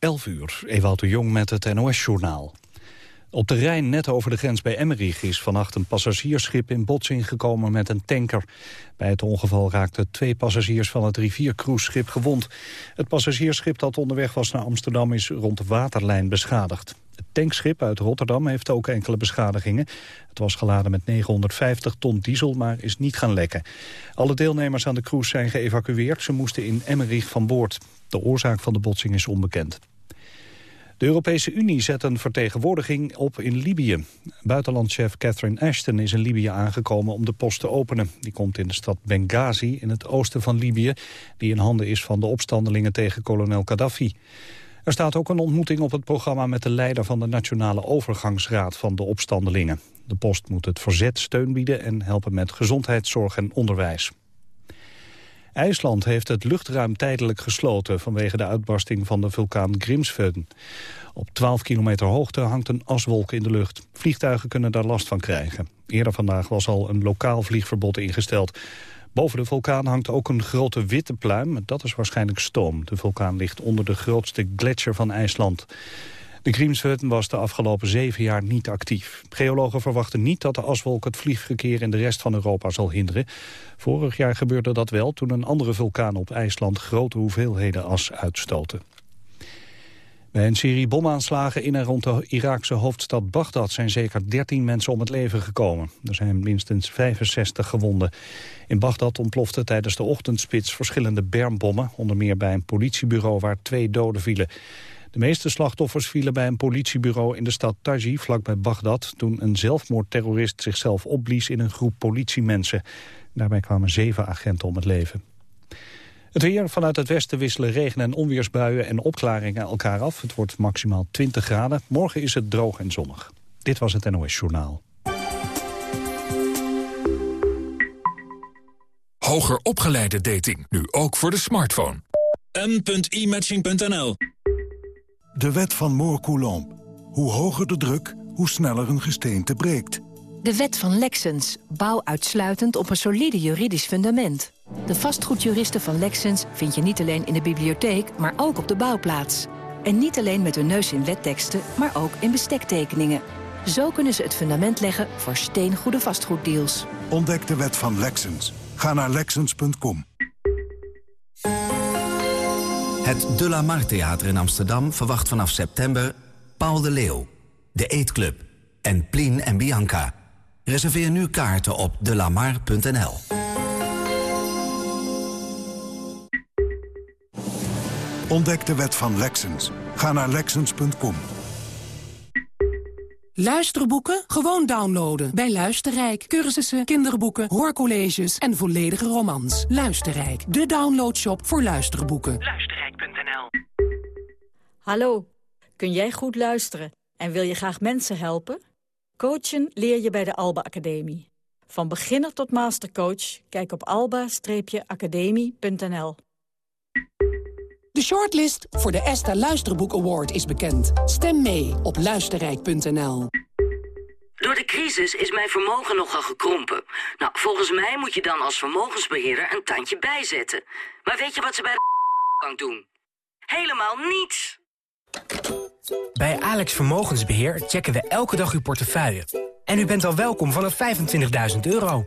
11 uur, Ewout de Jong met het NOS-journaal. Op de Rijn, net over de grens bij Emmerich, is vannacht een passagiersschip in botsing gekomen met een tanker. Bij het ongeval raakten twee passagiers van het riviercruiseschip gewond. Het passagiersschip dat onderweg was naar Amsterdam is rond de waterlijn beschadigd. Het tankschip uit Rotterdam heeft ook enkele beschadigingen. Het was geladen met 950 ton diesel, maar is niet gaan lekken. Alle deelnemers aan de cruise zijn geëvacueerd. Ze moesten in Emmerich van boord. De oorzaak van de botsing is onbekend. De Europese Unie zet een vertegenwoordiging op in Libië. Buitenlandchef Catherine Ashton is in Libië aangekomen om de post te openen. Die komt in de stad Benghazi in het oosten van Libië... die in handen is van de opstandelingen tegen kolonel Gaddafi. Er staat ook een ontmoeting op het programma met de leider van de Nationale Overgangsraad van de opstandelingen. De post moet het verzet steun bieden en helpen met gezondheidszorg en onderwijs. IJsland heeft het luchtruim tijdelijk gesloten vanwege de uitbarsting van de vulkaan Grimsvön. Op 12 kilometer hoogte hangt een aswolk in de lucht. Vliegtuigen kunnen daar last van krijgen. Eerder vandaag was al een lokaal vliegverbod ingesteld. Boven de vulkaan hangt ook een grote witte pluim. Dat is waarschijnlijk stoom. De vulkaan ligt onder de grootste gletsjer van IJsland. De Grímsvötn was de afgelopen zeven jaar niet actief. Geologen verwachten niet dat de aswolk het vliegverkeer in de rest van Europa zal hinderen. Vorig jaar gebeurde dat wel toen een andere vulkaan op IJsland grote hoeveelheden as uitstoten. Bij een serie bomaanslagen in en rond de Iraakse hoofdstad Bagdad zijn zeker 13 mensen om het leven gekomen. Er zijn minstens 65 gewonden. In Bagdad ontplofte tijdens de ochtendspits verschillende bermbommen, onder meer bij een politiebureau waar twee doden vielen. De meeste slachtoffers vielen bij een politiebureau in de stad Taji, vlakbij Bagdad, toen een zelfmoordterrorist zichzelf opblies in een groep politiemensen. Daarbij kwamen zeven agenten om het leven. Het weer vanuit het westen wisselen regen- en onweersbuien en opklaringen elkaar af. Het wordt maximaal 20 graden. Morgen is het droog en zonnig. Dit was het NOS Journaal. Hoger opgeleide dating, nu ook voor de smartphone. m.imatching.nl De wet van Moore-Coulomb. Hoe hoger de druk, hoe sneller een gesteente breekt. De wet van Lexens. Bouw uitsluitend op een solide juridisch fundament. De vastgoedjuristen van Lexens vind je niet alleen in de bibliotheek, maar ook op de bouwplaats. En niet alleen met hun neus in wetteksten, maar ook in bestektekeningen. Zo kunnen ze het fundament leggen voor steengoede vastgoeddeals. Ontdek de wet van Lexens. Ga naar Lexens.com. Het De La Mar Theater in Amsterdam verwacht vanaf september Paul de Leeuw, De Eetclub en Plien en Bianca. Reserveer nu kaarten op delamar.nl. Ontdek de wet van Lexens. Ga naar Lexens.com. Luisterboeken? Gewoon downloaden. Bij Luisterrijk. Cursussen, kinderboeken, hoorcolleges en volledige romans. Luisterrijk. De downloadshop voor luisterboeken. Luisterrijk.nl Hallo. Kun jij goed luisteren en wil je graag mensen helpen? Coachen leer je bij de Alba Academie. Van beginner tot mastercoach, kijk op alba-academie.nl. De shortlist voor de ESTA Luisterboek Award is bekend. Stem mee op luisterrijk.nl. Door de crisis is mijn vermogen nogal gekrompen. Nou, volgens mij moet je dan als vermogensbeheerder een tandje bijzetten. Maar weet je wat ze bij de bank doen? Helemaal niets! Bij Alex Vermogensbeheer checken we elke dag uw portefeuille. En u bent al welkom vanaf 25.000 euro.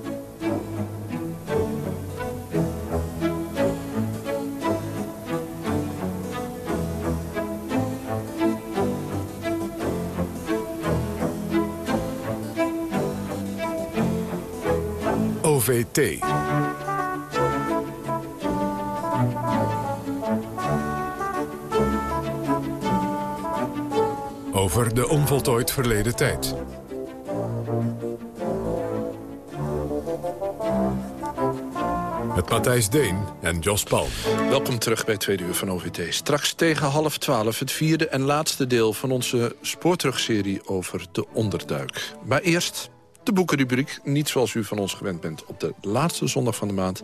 OVT. Over de onvoltooid verleden tijd. Met Matthijs Deen en Jos Palm. Welkom terug bij Tweede Uur van OVT. Straks tegen half twaalf het vierde en laatste deel... van onze spoorterugserie over de onderduik. Maar eerst de boekenrubriek. Niet zoals u van ons gewend bent op de laatste zondag van de maand...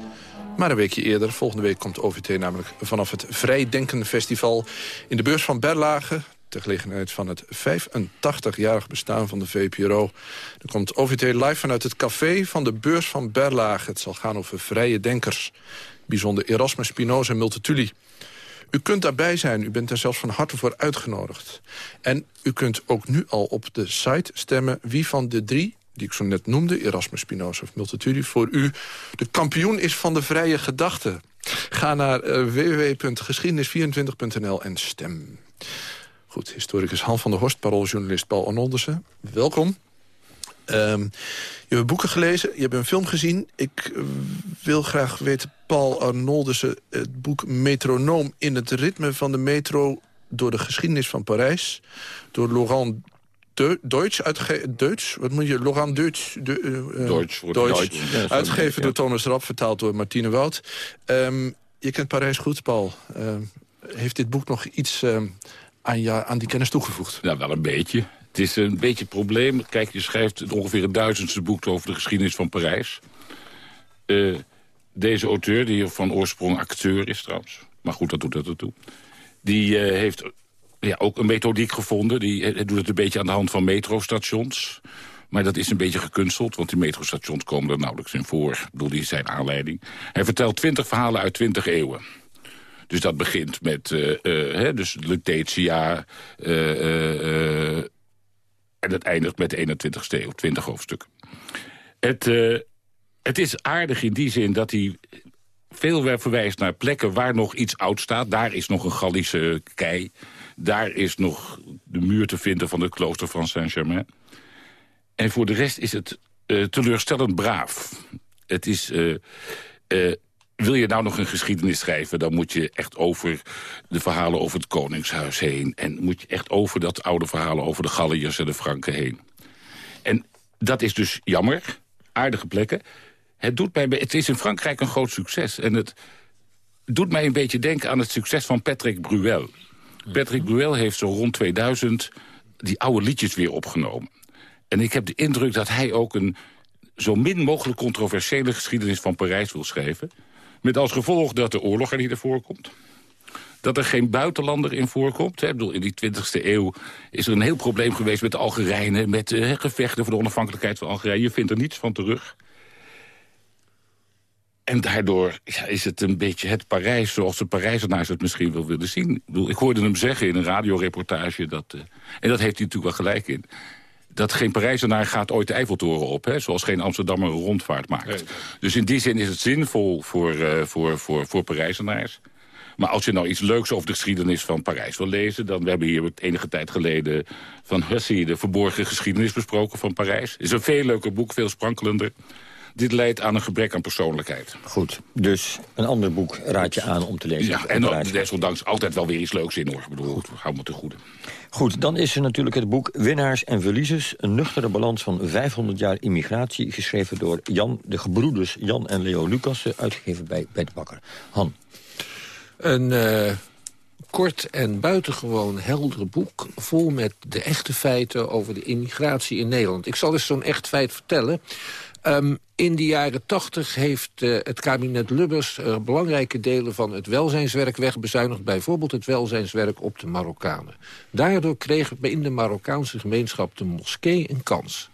Maar een weekje eerder, volgende week komt OVT namelijk vanaf het Vrijdenken Festival... in de beurs van Berlage, ter gelegenheid van het 85-jarig bestaan van de VPRO. Er komt OVT live vanuit het café van de beurs van Berlage. Het zal gaan over vrije denkers. Bijzonder Erasmus Spinoza en Multatuli. U kunt daarbij zijn, u bent er zelfs van harte voor uitgenodigd. En u kunt ook nu al op de site stemmen wie van de drie die ik zo net noemde, Erasmus Spinoza of Multatuli... voor u de kampioen is van de vrije gedachte. Ga naar uh, www.geschiedenis24.nl en stem. Goed, historicus Han van der Horst, parooljournalist Paul Arnoldersen. Welkom. Um, je hebt boeken gelezen, je hebt een film gezien. Ik uh, wil graag weten, Paul Arnoldersen... het boek Metronoom in het ritme van de metro... door de geschiedenis van Parijs. Door Laurent de, Deutsch, uitge Deutsch, wat moet je, Laurent Deutsch, de, uh, Deutsch, Deutsch, Deutsch. Ja, uitgegeven door Thomas Rapp, vertaald door Martine Wout. Um, je kent Parijs goed, Paul. Um, heeft dit boek nog iets um, aan, ja, aan die kennis toegevoegd? Ja, wel een beetje. Het is een beetje het probleem. Kijk, je schrijft ongeveer een duizendste boek over de geschiedenis van Parijs. Uh, deze auteur, die van oorsprong acteur is trouwens... maar goed, dat doet dat ertoe... die uh, heeft ja, ook een methodiek gevonden. Die hij doet het een beetje aan de hand van metrostations. Maar dat is een beetje gekunsteld, want die metrostations komen er nauwelijks in voor. Bedoel, die zijn aanleiding. Hij vertelt twintig verhalen uit twintig eeuwen. Dus dat begint met uh, uh, dus Lutetia... En het eindigt met de 21ste eeuw, 20 hoofdstukken. Het, het is aardig in die zin dat hij veel verwijst naar plekken waar nog iets oud staat. Daar is nog een Gallische kei. Daar is nog de muur te vinden van het klooster van Saint-Germain. En voor de rest is het uh, teleurstellend braaf. Het is... Uh, uh, wil je nou nog een geschiedenis schrijven... dan moet je echt over de verhalen over het Koningshuis heen. En moet je echt over dat oude verhalen over de Galliërs en de Franken heen. En dat is dus jammer. Aardige plekken. Het, doet mij, het is in Frankrijk een groot succes. En het doet mij een beetje denken aan het succes van Patrick Bruel. Patrick Bruel heeft zo rond 2000 die oude liedjes weer opgenomen. En ik heb de indruk dat hij ook een zo min mogelijk controversiële geschiedenis van Parijs wil schrijven. Met als gevolg dat de oorlog er niet in voorkomt. Dat er geen buitenlander in voorkomt. Bedoel, in die 20e eeuw is er een heel probleem geweest met de Algerijnen... met uh, gevechten voor de onafhankelijkheid van Algerije. Je vindt er niets van terug. En daardoor ja, is het een beetje het Parijs zoals de Parijzenaars het misschien wel willen zien. Ik, bedoel, ik hoorde hem zeggen in een radioreportage, dat, uh, en dat heeft hij natuurlijk wel gelijk in... dat geen Parijzenaar gaat ooit de Eiffeltoren op, hè, zoals geen Amsterdammer een rondvaart maakt. Nee. Dus in die zin is het zinvol voor, uh, voor, voor, voor Parijzenaars. Maar als je nou iets leuks over de geschiedenis van Parijs wil lezen... dan we hebben hier enige tijd geleden van Hussey de verborgen geschiedenis besproken van Parijs. Het is een veel leuker boek, veel sprankelender dit leidt aan een gebrek aan persoonlijkheid. Goed, dus een ander boek raad je aan om te lezen. Ja, en dan, desondanks altijd wel weer iets leuks in, hoor. Ik bedoel, Goed. hou me te goede. Goed, dan is er natuurlijk het boek Winnaars en Verliezers. Een nuchtere balans van 500 jaar immigratie... geschreven door Jan, de gebroeders Jan en Leo Lucassen... uitgegeven bij Bert Bakker. Han. Een... Uh kort en buitengewoon helder boek... vol met de echte feiten over de immigratie in Nederland. Ik zal eens zo'n echt feit vertellen. Um, in de jaren tachtig heeft uh, het kabinet Lubbers... Belangrijke delen van het welzijnswerk wegbezuinigd. Bijvoorbeeld het welzijnswerk op de Marokkanen. Daardoor kreeg in de Marokkaanse gemeenschap de moskee een kans.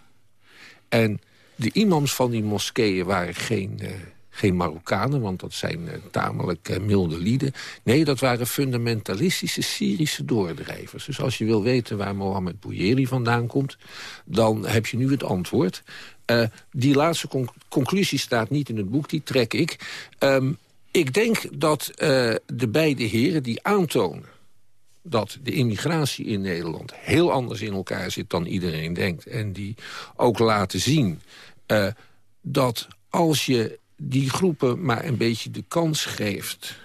En de imams van die moskeeën waren geen... Uh, geen Marokkanen, want dat zijn uh, tamelijk milde lieden. Nee, dat waren fundamentalistische Syrische doordrijvers. Dus als je wil weten waar Mohammed Bouyeri vandaan komt... dan heb je nu het antwoord. Uh, die laatste conc conclusie staat niet in het boek, die trek ik. Um, ik denk dat uh, de beide heren die aantonen dat de immigratie in Nederland heel anders in elkaar zit dan iedereen denkt. En die ook laten zien uh, dat als je die groepen maar een beetje de kans geeft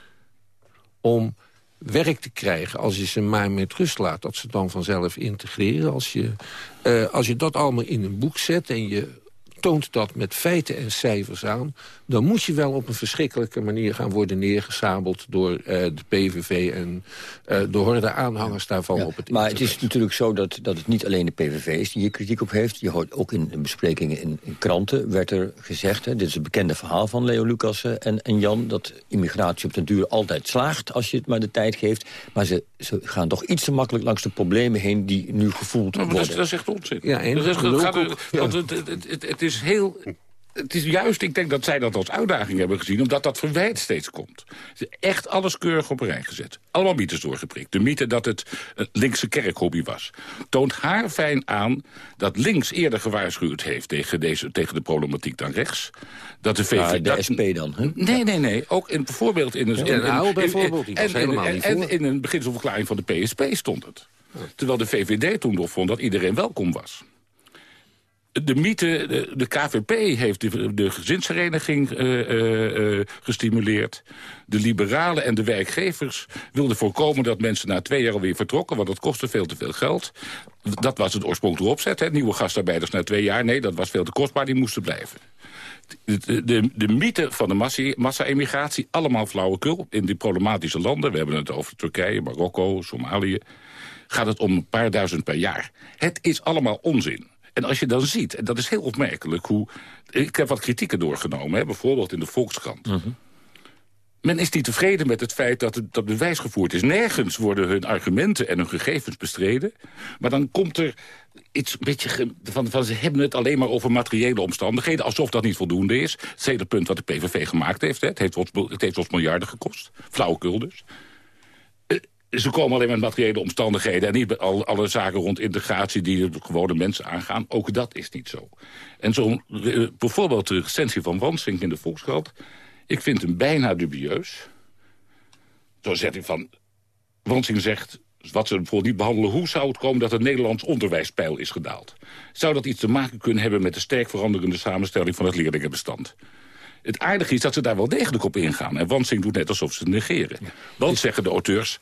om werk te krijgen... als je ze maar met rust laat, dat ze dan vanzelf integreren. Als je, als je dat allemaal in een boek zet en je toont dat met feiten en cijfers aan... dan moet je wel op een verschrikkelijke manier gaan worden neergesabeld... door uh, de PVV en uh, de horde aanhangers daarvan op het Maar het is natuurlijk zo dat, dat het niet alleen de PVV is die hier kritiek op heeft. Je hoort ook in, besprekingen in, in, kranten werd er gezegd... Hè, dit is een bekende verhaal van Leo Lucassen en, en Jan... dat immigratie op den duur altijd slaagt als je het maar de tijd geeft. Maar ze, ze gaan toch iets te makkelijk langs de problemen heen... die nu gevoeld maar worden. Dat is, dat is echt onzin. Ja, en dat is, geloof gaat, ook, ja. want het, het, het, het is heel het is juist, ik denk dat zij dat als uitdaging hebben gezien... omdat dat verwijt steeds komt. Echt alles keurig op een rij gezet. Allemaal mythes doorgeprikt. De mythe dat het een linkse kerkhobby was. Toont haar fijn aan dat links eerder gewaarschuwd heeft... tegen, deze, tegen de problematiek dan rechts. Dat de VVD... Ja, de dat, SP dan, hè? Nee, nee, nee. Ook in, bijvoorbeeld in... Een, Ja, bijvoorbeeld, en, in een beginselverklaring van de PSP stond het. Terwijl de VVD toen nog vond dat iedereen welkom was. De mythe, de, de KVP heeft de, de gezinshereniging eh, eh, eh, gestimuleerd. De liberalen en de werkgevers wilden voorkomen dat mensen na twee jaar alweer vertrokken... want dat kostte veel te veel geld. Dat was het oorspronkelijke opzet, hè. nieuwe gastarbeiders na twee jaar. Nee, dat was veel te kostbaar, die moesten blijven. De, de, de mythe van de massa-emigratie, allemaal flauwekul... in die problematische landen, we hebben het over Turkije, Marokko, Somalië... gaat het om een paar duizend per jaar. Het is allemaal onzin. En als je dan ziet, en dat is heel opmerkelijk... hoe Ik heb wat kritieken doorgenomen, hè, bijvoorbeeld in de Volkskrant. Men is niet tevreden met het feit dat het dat bewijs gevoerd is. Nergens worden hun argumenten en hun gegevens bestreden. Maar dan komt er iets een beetje van, van... ze hebben het alleen maar over materiële omstandigheden... alsof dat niet voldoende is. Het punt wat de PVV gemaakt heeft. Hè. Het, heeft ons, het heeft ons miljarden gekost. Flauwekul dus. Ze komen alleen met materiële omstandigheden... en niet met al, alle zaken rond integratie die de gewone mensen aangaan. Ook dat is niet zo. En zo'n, eh, bijvoorbeeld de recensie van Wansink in de Volkskrant... ik vind hem bijna dubieus. Zo zet hij van... Wansing zegt, wat ze bijvoorbeeld niet behandelen... hoe zou het komen dat het Nederlands onderwijspeil is gedaald? Zou dat iets te maken kunnen hebben met de sterk veranderende samenstelling van het leerlingenbestand? Het aardige is dat ze daar wel degelijk op ingaan. En Wansing doet net alsof ze het negeren. Want, zeggen de auteurs...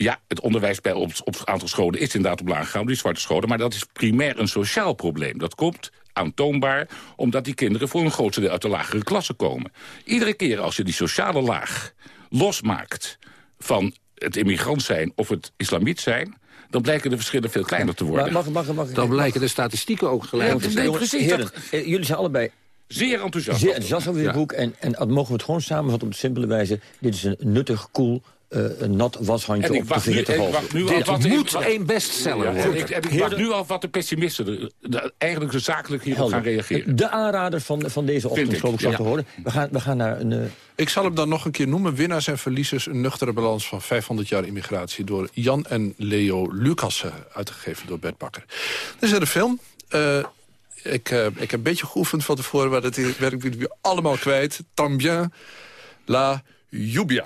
Ja, het onderwijspeil op, op het aantal scholen is inderdaad omlaag gegaan... die zwarte scholen, maar dat is primair een sociaal probleem. Dat komt aantoonbaar omdat die kinderen voor een grootste deel uit de lagere klasse komen. Iedere keer als je die sociale laag losmaakt van het immigrant zijn of het islamiet zijn... dan blijken de verschillen veel kleiner te worden. Mag, mag, mag, Dan blijken de statistieken ook gelijk Ja, te zijn. Jongens, precies, heren, eh, jullie zijn allebei Zeer enthousiast. zeer enthousiast over dit Ja. boek. En, en dat mogen we het gewoon samenvatten op de simpele wijze. Dit is een nuttig, cool, eh, een nat washandje op de wacht nu, verhitte en ik hoofd. wacht nu al Dit wat... moet één bestseller Ja, en worden. ik, en ik wacht nu al wat de pessimisten de, eigenlijk zo zakelijk hierop Helder. gaan reageren. De aanrader van, van deze ochtend, ik, geloof ik, zo ja. te horen. We gaan, we gaan naar een... eh, Ik zal hem dan nog een keer noemen. Winnaars en verliezers. Een nuchtere balans van 500 jaar immigratie. Door Jan en Leo Lucassen. Uitgegeven door Bert Bakker. Dit is een film. Eh, ik, ik heb een beetje geoefend van tevoren. Maar dat werk ik weer allemaal kwijt. Tambien la lluvia.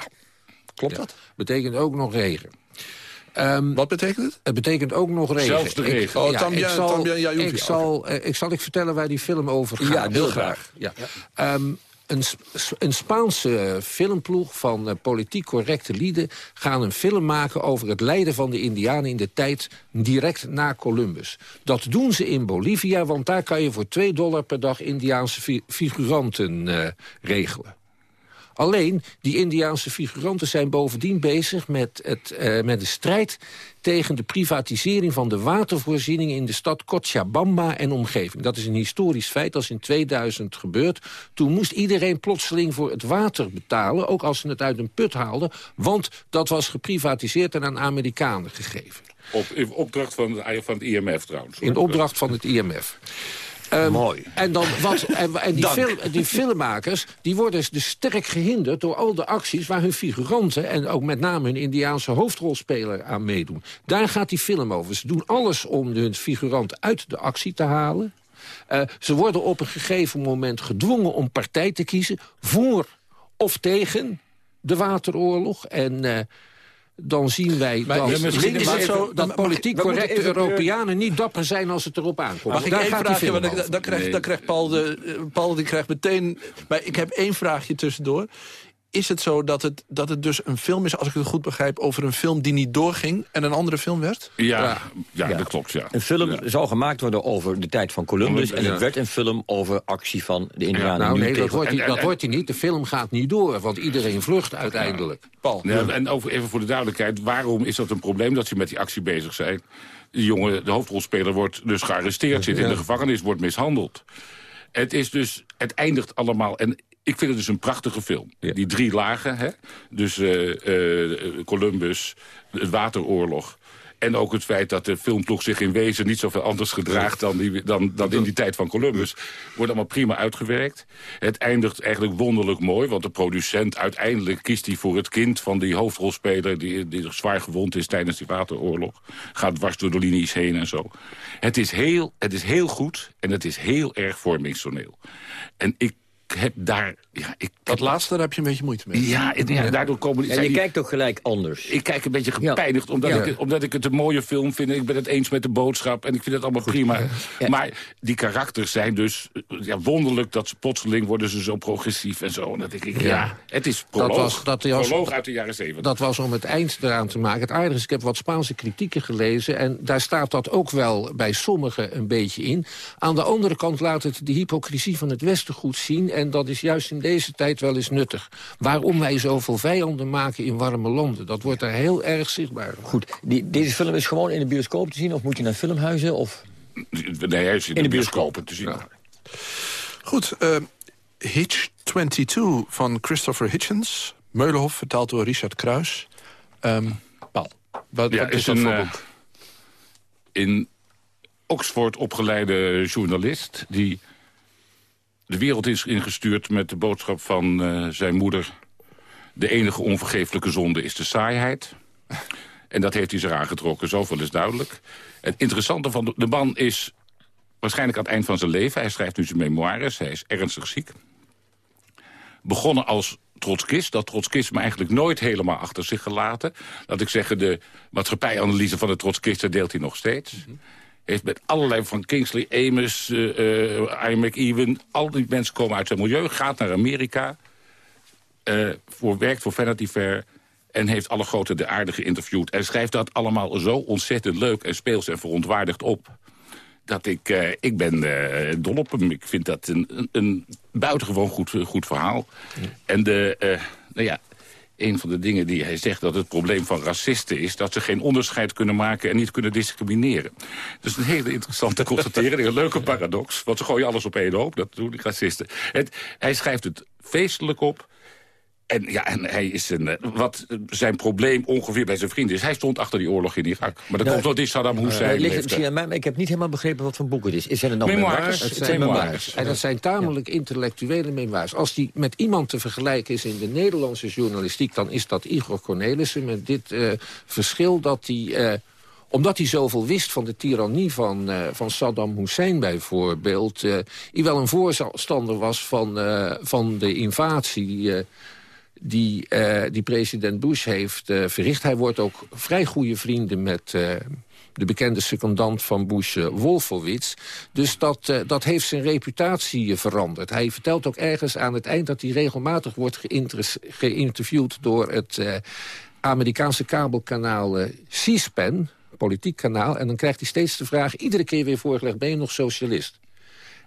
Klopt dat? Betekent ook nog regen. Ehm, Wat betekent het? Het betekent ook nog regen. Zelfs de Ik- regen. Oh, ja, Tambien- ik zal, Tambien, ja, ik, zal, eh, ik zal ik vertellen waar die film over gaat. Ja, heel graag. Ja. Ehm, een, een Spaanse filmploeg van eh, politiek correcte lieden... gaan een film maken over het lijden van de indianen in de tijd... direct na Columbus. Dat doen ze in Bolivia, want daar kan je voor 2 dollar per dag... Indiaanse fi- figuranten eh, regelen. Alleen, die Indiaanse figuranten zijn bovendien bezig met, het, eh, met de strijd tegen de privatisering van de watervoorziening in de stad Cochabamba en omgeving. Dat is een historisch feit, dat is in 2000 gebeurd. Toen moest iedereen plotseling voor het water betalen, ook als ze het uit een put haalden, want dat was geprivatiseerd en aan Amerikanen gegeven. Op, in opdracht van, het- van het IMF trouwens. In opdracht van het IMF. Ehm, Mooi. En, dan wat, en, en die, film, die filmmakers die worden dus sterk gehinderd door al de acties... waar hun figuranten en ook met name hun Indiaanse hoofdrolspeler aan meedoen. Daar gaat die film over. Ze doen alles om hun figuranten uit de actie te halen. Eh, ze worden op een gegeven moment gedwongen om partij te kiezen... voor of tegen de wateroorlog. En... eh, dan zien wij Maar dat, ja, zo, dat politiek correcte even- Europeanen niet dapper zijn als het erop aankomt. Mag ik Daar één vraagje? Want ik- dan, krijgt, Nee. dan krijgt Paul, de, eh, Paul die krijgt meteen... Maar ik heb één vraagje tussendoor. Is het zo dat het, dat het dus een film is, als ik het goed begrijp... over een film die niet doorging en een andere film werd? Ja, ja, dat klopt, ja. Een film zou gemaakt worden over de tijd van Columbus... en het werd een film over actie van de Indianen. nou nu nee, dat wordt, hij, en- dat en- wordt hij niet. De film gaat niet door, want iedereen vlucht uiteindelijk. Paul. Ja, en over, even voor de duidelijkheid, waarom is dat een probleem dat ze met die actie bezig zijn? De jongen, de hoofdrolspeler, wordt dus gearresteerd, zit in de gevangenis, wordt mishandeld. Het is dus, het eindigt allemaal, en ik vind het dus een prachtige film. Die drie lagen, hè? dus eh, eh, Columbus, het wateroorlog... En ook het feit dat de filmploeg zich in wezen niet zoveel anders gedraagt... dan, die, dan, dan in die tijd van Columbus. Wordt allemaal prima uitgewerkt. Het eindigt eigenlijk wonderlijk mooi. Want de producent uiteindelijk kiest hij voor het kind van die hoofdrolspeler... die, die zwaar gewond is tijdens die wateroorlog. Gaat dwars door de linies heen en zo. Het is heel, het is heel goed en het is heel erg vormingstoneel. En ik heb daar... Ja, ik, Dat laatste, daar heb je een beetje moeite mee. ja, en ja, daardoor komen... Ja, zijn je die- kijkt ook gelijk anders. ik kijk een beetje gepijnigd, omdat, Ja. ik, het- omdat ik het een mooie film vind. En ik ben het eens met de boodschap en ik vind het allemaal prima. Maar die karakters zijn dus eh, ja, wonderlijk dat ze plotseling worden ze zo progressief en zo. En dat denk ik, ja, Ja. het is Dat proloog. was- dat was- proloog uit de jaren zeventig. Dat was om het eind eraan te maken. Het aardige is, ik heb wat Spaanse kritieken gelezen... en daar staat dat ook wel bij sommigen een beetje in. Aan de andere kant laat het de hypocrisie van het Westen goed zien... en dat is juist in deze tijd wel eens nuttig. Waarom wij zoveel vijanden maken in warme landen. Dat wordt daar heel erg zichtbaar. Goed, die, deze film is gewoon in de bioscoop te zien... of moet je naar filmhuizen? Of... Nee, hij is in, In de de bioscopen te zien. Goed, eh, Hitch 22 van Christopher Hitchens. Meulenhof, vertaald door Richard Kruis. Ehm Paul, wat, Ja, wat is, is dat een voor eh, boek? in Oxford opgeleide journalist... die de wereld is ingestuurd met de boodschap van eh, zijn moeder... de enige onvergeeflijke zonde is de saaiheid. En dat heeft hij zich aangetrokken, zoveel is duidelijk. Het interessante van de, man is waarschijnlijk aan het eind van zijn leven... hij schrijft nu zijn memoires, hij is ernstig ziek. Begonnen als trotskist, dat trotskisme eigenlijk nooit helemaal achter zich gelaten. Laat ik zeggen, de maatschappijanalyse van de trotskisten deelt hij nog steeds. Heeft met allerlei van Kingsley Amis, uh, Ian McEwan... al die mensen komen uit zijn milieu, gaat naar Amerika... eh, voor, werkt voor Vanity Fair en heeft alle grote de aarde geïnterviewd. En schrijft dat allemaal zo ontzettend leuk en speels en verontwaardigd op. Dat ik, ik ben dol op hem. Ik vind dat een, een, een buitengewoon goed, goed verhaal. En de, nou ja, een van de dingen die hij zegt... dat het probleem van racisten is... dat ze geen onderscheid kunnen maken en niet kunnen discrimineren. Is een hele interessante constatering. Een leuke paradox. Want ze gooien alles op één hoop. Dat doen die racisten. Hij schrijft het feestelijk op. En, ja, en hij is een, eh, wat zijn probleem ongeveer bij zijn vrienden is... hij stond achter die oorlog in Irak. Maar dat Nou, komt omdat die Saddam Het Hussein ligt heeft, misschien aan mij, maar ik heb niet helemaal begrepen wat voor boek het is. Is het dan Memoires. memoires? Het zijn memoires. En dat zijn tamelijk intellectuele memoires. Als die met iemand te vergelijken is in de Nederlandse journalistiek... dan is dat Igor Cornelissen met dit eh, verschil dat hij... eh, omdat hij zoveel wist van de tirannie van, eh, van Saddam Hussein bijvoorbeeld... eh hij wel een voorstander was van, eh, van de invasie... die, eh, die president Bush heeft eh, verricht. Hij wordt ook vrij goede vrienden met eh, de bekende secondant van Bush, Wolfowitz. Dus dat, dat heeft zijn reputatie veranderd. Hij vertelt ook ergens aan het eind dat hij regelmatig wordt geïnterviewd... door het Amerikaanse kabelkanaal C-SPAN, politiek kanaal. En dan krijgt hij steeds de vraag, iedere keer weer voorgelegd... ben je nog socialist?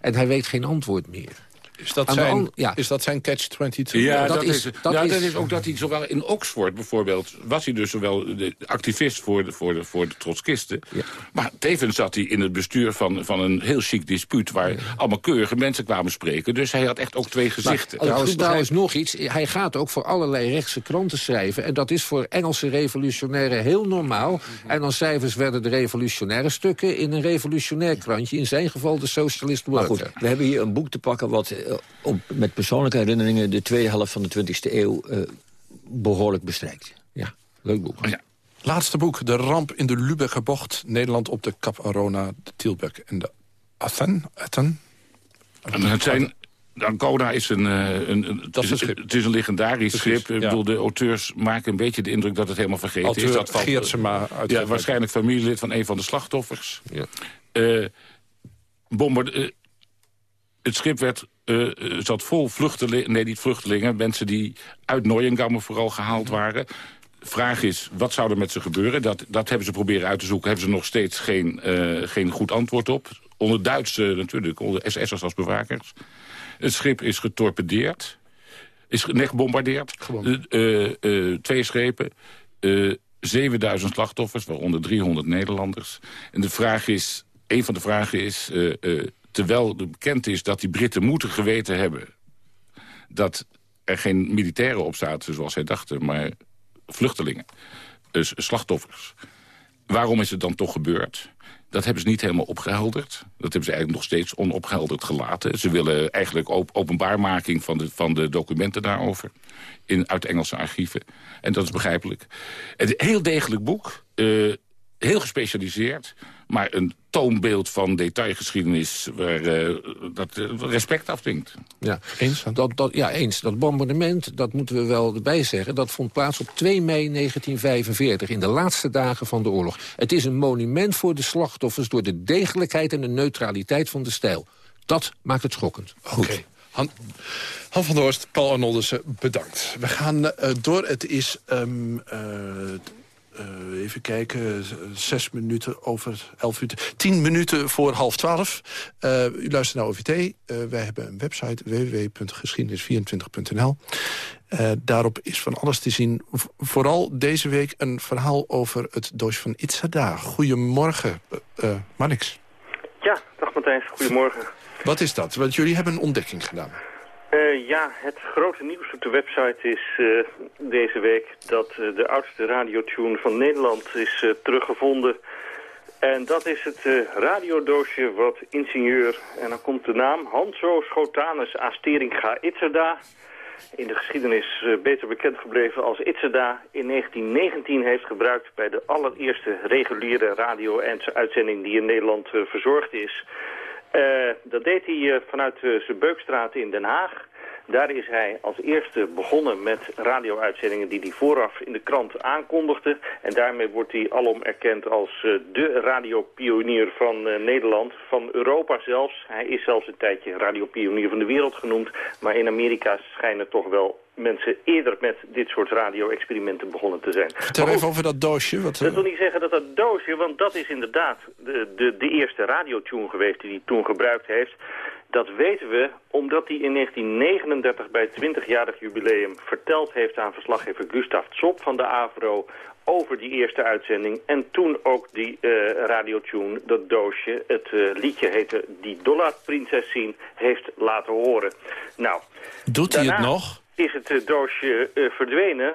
En hij weet geen antwoord meer. Is dat, aan zijn, ja. is dat zijn catch-22? Ja, dat dat, is- dat nou, is- dat is ook dat hij zowel in Oxford bijvoorbeeld... was hij dus zowel de activist voor de, voor de, voor de trotskisten... maar tevens zat hij in het bestuur van, van een heel chic dispuut... waar allemaal keurige mensen kwamen spreken. Dus hij had echt ook twee gezichten. Trouwens, trouwens nog iets. Hij gaat ook voor allerlei rechtse kranten schrijven. En dat is voor Engelse revolutionairen heel normaal. En dan cijfers werden de revolutionaire stukken... in een revolutionair krantje. In zijn geval de Socialist Maar Worker. goed, we hebben hier een boek te pakken... wat eh, op, met persoonlijke herinneringen de tweede helft van de 20e eeuw... eh, behoorlijk bestrijkt. Ja, leuk boek. Ja. Laatste boek, De ramp in de Lübecker bocht. Nederland op de Cap Arona, de Tielbeck en de Atten. Atten. En het zijn... Ancona is een, eh, een, een, Dat is een het, schip. het is een legendarisch Precies, schip. Ik ja. bedoel, de auteurs maken een beetje de indruk dat het helemaal vergeten Auteur is. Dat valt- Geertsema uit Ja, waarschijnlijk familielid van een van de slachtoffers. Ja. Eh, bomber, eh, het schip werd uh, zat vol vluchtelingen, nee niet vluchtelingen... mensen die uit Neuengamme vooral gehaald waren. Vraag is, wat zou er met ze gebeuren? Dat, dat hebben ze proberen uit te zoeken. Hebben ze nog steeds geen, uh, geen goed antwoord op. Onder Duitse natuurlijk, onder SS'ers als bewakers. Het schip is getorpedeerd. Is net gebombardeerd. Uh, twee schepen. 7000 slachtoffers, waaronder 300 Nederlanders. En de vraag is, een van de vragen is... terwijl bekend is dat die Britten moeten geweten hebben... dat er geen militairen op zaten zoals zij dachten... maar vluchtelingen, dus slachtoffers. Waarom is het dan toch gebeurd? Dat hebben ze niet helemaal opgehelderd. Dat hebben ze eigenlijk nog steeds onopgehelderd gelaten. Ze willen eigenlijk op openbaarmaking van de, van de documenten daarover. In, uit Engelse archieven. En dat is begrijpelijk. Een heel degelijk boek. Uh, heel gespecialiseerd. Maar een toonbeeld van detailgeschiedenis waar uh, dat uh, respect afdwingt. Ja, eens? Dat, dat, ja, eens. Dat bombardement, dat moeten we wel erbij zeggen... dat vond plaats op 2 mei 1945, in de laatste dagen van de oorlog. Het is een monument voor de slachtoffers... door de degelijkheid en de neutraliteit van de stijl. Dat maakt het schokkend. Oké. Han, Han, van der Horst, Paul Arnoldussen, bedankt. We gaan uh, door. Het is... Um, uh, even kijken, zes minuten over elf uur. Tien minuten voor half twaalf. Uh, u luistert naar OVT. Uh, wij hebben een website www.geschiedenis24.nl. daarop is van alles te zien. Vooral deze week een verhaal over het doosje van Itzada. Goedemorgen, Marnix. Ja, dag Matthijs, goedemorgen. Wat is dat? Want jullie hebben een ontdekking gedaan. Uh, ja, het grote nieuws op de website is uh, deze week dat uh, de oudste radiotune van Nederland is teruggevonden. En dat is het radiodoosje wat ingenieur, en dan komt de naam, Hanso Schotanus Asteringa Itzerda, in de geschiedenis beter bekend gebleven als Itzerda, in 1919 heeft gebruikt bij de allereerste reguliere radio-uitzending die in Nederland verzorgd is. Uh, dat deed hij uh, vanuit uh, zijn Beukstraat in Den Haag. Daar is hij als eerste begonnen met radio-uitzendingen die hij vooraf in de krant aankondigde. En daarmee wordt hij alom erkend als de radiopionier van Nederland, van Europa zelfs. Hij is zelfs een tijdje radiopionier van de wereld genoemd. Maar in Amerika schijnen toch wel mensen eerder met dit soort radio-experimenten begonnen te zijn. Vertel even over dat doosje. Wat... Dat wil niet zeggen dat dat doosje, want dat is inderdaad de, de, de eerste radiotune geweest die hij toen gebruikt heeft. Dat weten we omdat hij in 1939 bij het 20-jarig jubileum verteld heeft aan verslaggever Gustav Zop van de AVRO over die eerste uitzending. En toen ook die uh, radiotune, dat doosje, het uh, liedje heette Die Dollarprinses zien, heeft laten horen. Nou, Doet hij het nog? Is het uh, doosje verdwenen.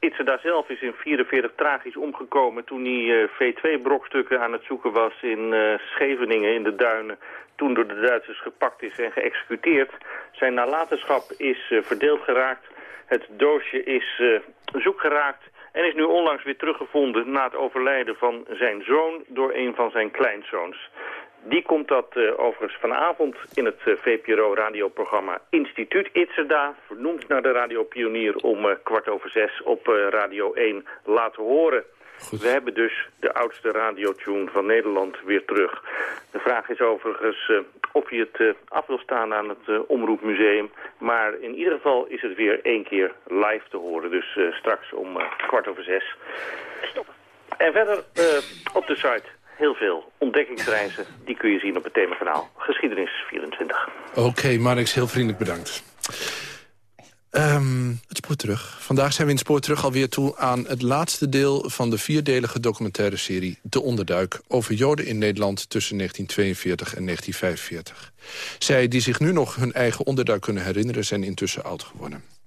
Itzeda zelf is in 1944 tragisch omgekomen toen hij V2-brokstukken aan het zoeken was in Scheveningen in de duinen toen door de Duitsers gepakt is en geëxecuteerd. Zijn nalatenschap is verdeeld geraakt. Het doosje is zoek geraakt en is nu onlangs weer teruggevonden na het overlijden van zijn zoon door een van zijn kleinzoons. Die komt dat uh, overigens vanavond in het uh, VPRO-radioprogramma Instituut Itzerda... vernoemd naar de radiopionier om uh, kwart over zes op Radio 1 laten horen. Goed. We hebben dus de oudste radiotune van Nederland weer terug. De vraag is overigens uh, of je het uh, af wil staan aan het uh, Omroepmuseum. Maar in ieder geval is het weer één keer live te horen. Dus straks om kwart over zes. Stoppen. En verder op de site heel veel ontdekkingsreizen. Die kun je zien op het themakanaal Geschiedenis 24. Oké, okay, heel vriendelijk bedankt. Um, het spoor terug. Vandaag zijn we in het spoor terug alweer toe aan het laatste deel... van de vierdelige documentaire serie De Onderduik... over Joden in Nederland tussen 1942 en 1945. Zij die zich nu nog hun eigen onderduik kunnen herinneren... zijn intussen oud geworden.